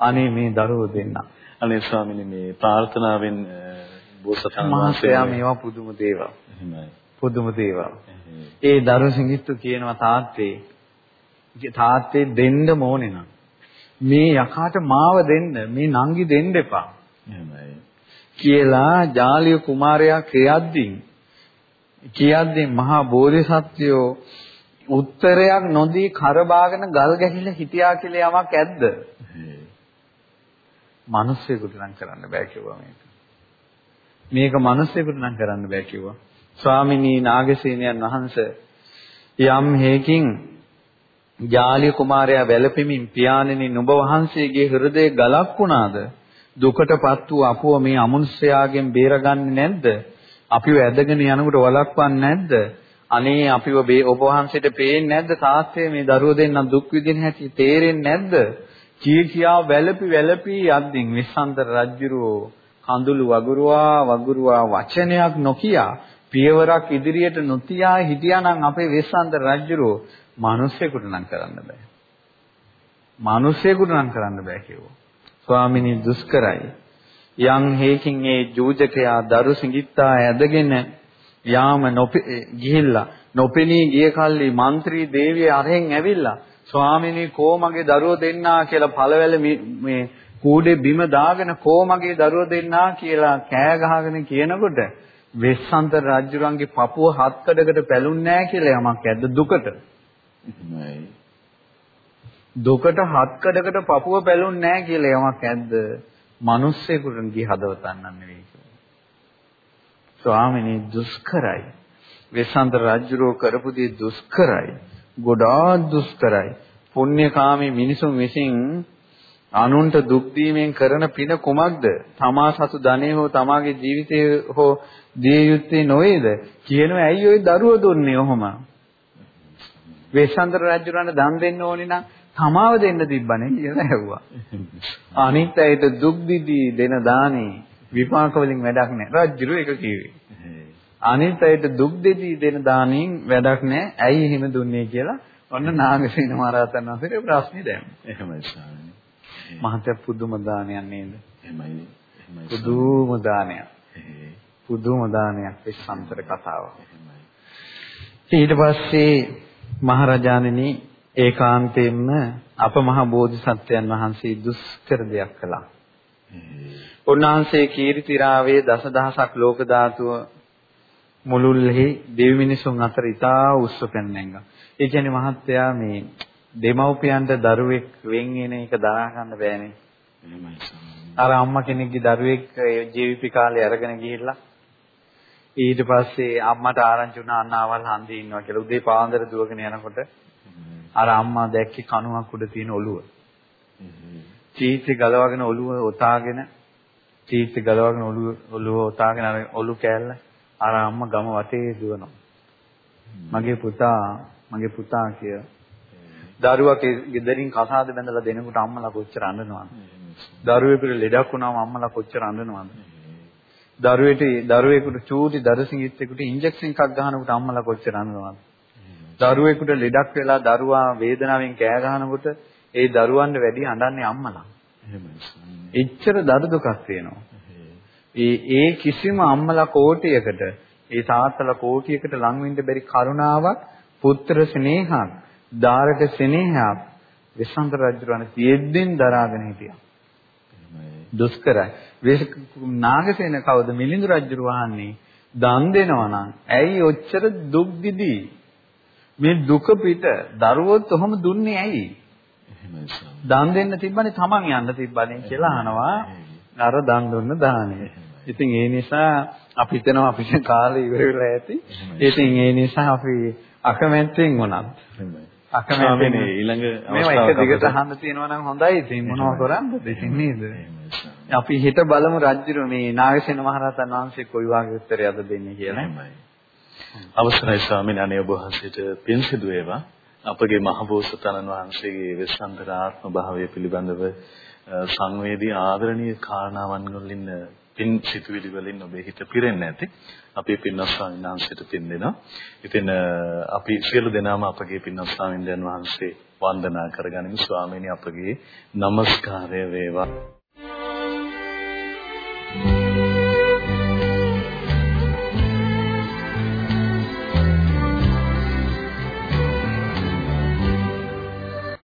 S2: අනේ මේ දරුවෝ දෙන්න.
S1: අනේ ස්වාමීනි මේ ප්‍රාර්ථනාවෙන් බෝසතාණන්
S2: වහන්සේ මේවා පුදුම දේවල්. පුදුම දේවල්. ඒ දරු සිඟිත්තු කියනවා තාත්තේ තාත්තේ දෙන්න ඕනේ නම් මේ යකාට මාව දෙන්න මේ නංගි දෙන්න එපා. එහෙමයි. කියලා ජාලිය කුමාරයා කියද්දී කියද්දී මහා බෝධිසත්වයෝ උත්තරයක් නොදී කරබාගෙන ගල් ගැහිලා හිටියා කියලා යමක් ඇද්ද? මිනිස්සෙකුට නම් කරන්න බෑ කිව්වා මේක. මේක මිනිස්සෙකුට නම් කරන්න බෑ කිව්වා. ස්වාමිනී නාගසේනයන් වහන්සේ යම් හේකින් ජාලිය කුමාරයා වැළපෙමින් පියාණෙනි නුඹ වහන්සේගේ හෘදයේ ගලක් වුණාද? දුකටපත් වූ අපුව මේ අමනුෂ්‍යයාගෙන් බේරගන්නේ නැද්ද? අපිව ඇදගෙන යනකොට වළක්වන්නේ නැද්ද? අනේ අපිව ඔබ වහන්සේට පේන්නේ නැද්ද තාත්තේ මේ දරුවෝ දෙන්න දුක් විඳින හැටි තේරෙන්නේ නැද්ද? කී කියා වැළපි වැළපි යද්දින් විසන්තර රජුරෝ කඳුළු වගුරුවා වගුරුවා වචනයක් නොකියා පියවරක් ඉදිරියට නොතියා හිටියානම් අපේ විසන්තර රජුරෝ මිනිස්සෙකුට නම් කරන්න බෑ. මිනිස්සෙකුට නම් කරන්න බෑ කිව්වා. ස්වාමිනී දුෂ්කරයි. යම් හේකින් ඒ ජූජකයා දරු සිඟිත්තා ඇදගෙන යාම ගිහිල්ලා නොපෙනී ගිය කල්ලි മന്ത്രി දේවිය අරහෙන් ඇවිල්ලා ස්වාමිනී කෝ මගේ දරුවෝ දෙන්නා කියලා පළවැල මේ කූඩේ බිම දාගෙන කෝ මගේ දරුවෝ දෙන්නා කියලා කෑ ගහගෙන කියනකොට වෙස්සන්තර රජුරන්ගේ පපුව හත්කඩකට පැලුන්නේ නැහැ කියලා යමක් ඇද්ද දුකට. දුකට හත්කඩකට පපුව පැලුන්නේ නැහැ කියලා යමක් ඇද්ද? මිනිස්සෙකුටගේ හදවත අන්නන් නෙවෙයි. ස්වාමිනේ දුෂ්කරයි. වෙස්සන්තර රජුරෝ කරපු දේ දුෂ්කරයි. ගොඩාක් දුෂ්කරයි. පුණ්‍යකාමී මිනිසුන් විසින් අනුන්ට දුක් දීමෙන් කරන පින කුමක්ද? තමා සතු ධනෙ හෝ තමාගේ ජීවිතය හෝ දිය යුත්තේ නොවේද? කියනවා ඇයි ওই දරුව දුන්නේ ඔහොම? වේශාන්තර රජුරන්ට දන් දෙන්න ඕනේ නම් තමාව දෙන්න තිබ්බනේ කියලා ඇහුවා. <laughs> අනිත් අයට දුක් දෙන දානේ විපාක වලින් වැඩක් නැහැ. රජුරු ඒක කිව්වේ. අනිත් අයට දුක් දෙදී දෙන දානෙන් වැඩක් නැහැ. ඇයි එහෙම දුන්නේ කියලා ඔන්න නාගසේන මහරහතන් වහන්සේට ප්‍රශ්නේ දැම්මා.
S1: එහෙමයි ස්වාමීනි.
S2: මහත්ය පුදුම දානයක් නේද?
S1: එහෙමයි. එහෙමයි.
S2: පුදුම දානයක්. පුදුම දානයක් විශ්සන්තර කතාව. ඊට පස්සේ මහරජාණෙනි ඒකාන්තයෙන්ම අප මහ බෝධිසත්වයන් වහන්සේ දුෂ්කර දෙයක් කළා. උන්වහන්සේ කීර්තිරාවේ දසදහසක් ලෝක ධාතුව මුළුල්ලෙහි දෙවි මිනිසුන් අතර ඉතා උස්ස පෙන්නැංගා. ඒ කියන්නේ මහත්තයා මේ දෙමව්පියන්ට දරුවෙක් වෙන් වෙන එක දරා ගන්න බෑනේ. අර අම්මා කෙනෙක්ගේ දරුවෙක් ජීවිත කාලේ අරගෙන ගිහිල්ලා ඊට පස්සේ අම්මට ආරංචි වුණා අන්නාවල් හන්දියේ ඉන්නවා කියලා. උදේ පාන්දර දුවගෙන යනකොට අර අම්මා දැක්කේ කණුවක් උඩ තියෙන ඔළුව. චීත්‍ය ගලවගෙන ඔළුව ඔතාගෙන චීත්‍ය ගලවගෙන ඔළුව ඔළුව ඔතාගෙන අර ඔළු කෑල්ල අර අම්මා ගම වටේ දුවනවා. මගේ පුතා මගේ පුතා කිය. දරුවා ගෙදරින් කසාද බැඳලා දෙනකොට අම්මලා කොච්චර අඬනවද? දරුවෙකුට ලෙඩක් වුණාම අම්මලා කොච්චර අඬනවද? දරුවෙට දරුවෙකුට චූටි දරසිඟිත්තෙකුට ඉන්ජෙක්ෂන් එකක් ගහනකොට අම්මලා කොච්චර අඬනවද? දරුවෙකුට ලෙඩක් වෙලා දරුවා වේදනාවෙන් කෑ ගහනකොට ඒ දරුවන්ට වැඩි අඬන්නේ අම්මලා. එහෙමයි. එච්චර දර දුකක් තියෙනවා. ඒ ඒ කිසිම අම්මලා කෝටියකට ඒ තාත්තලා කෝටියකට ලං වෙන්න බැරි කරුණාවක් පුත්‍ර ස්නේහයක් දාරක ස්නේහයක් විසන්ත රජුරණ තියෙද්දින් දරාගෙන හිටියා. දුෂ්කරයි. නාගසේන කවුද මිලිඳු රජු වහන්නේ? දන් දෙනවා නම්. ඇයි ඔච්චර දුක් දිදී මේ දුක පිට දරුවොත් ඔහොම දුන්නේ ඇයි? දන් දෙන්න තිබ්බනේ Taman යන්න තිබ්බනේ කියලා අහනවා. අර දන් දුන්න දාණය. ඉතින් ඒ නිසා අපි හිතනවා අපිට කාලේ ඉවර වෙලා ඇති. ඉතින් ඒ නිසා අපි අකමැත්තෙන් වුණත්
S1: අකමැත්තෙන් ඊළඟ
S2: අවස්ථාවක මේවා එක දිගට අහන්න තියෙනවා නම් හොඳයි. ඉතින් මොනව කරන්නද? ඉතින් නේද? අපි හිත බලමු රජුරු මේ නාගසේන මහරහතන් වහන්සේ කොයි වගේ උත්තරයක්ද දෙන්නේ කියලා.
S1: අවසරයි ස්වාමීන් අනේ ඔබ වහන්සේට පින් සිදු වේවා. අපගේ මහබෝසතාණන් වහන්සේගේ විසංකරාත්ම භාවය පිළිබඳව සංවේදී ආදරණීය කාරණාවන් වලින් පින් සිතුවිලි වලින් ඔබේ හිත පිරෙන්නේ නැති. අපි පින්වත් ස්වාමීන් වහන්සේට පින් දෙනවා. ඉතින් අපි සියලු දෙනාම අපගේ පින්වත් ස්වාමීන් වහන්සේ වන්දනා කරගනිමු. ස්වාමීනි අපගේ নমස්කාරය වේවා.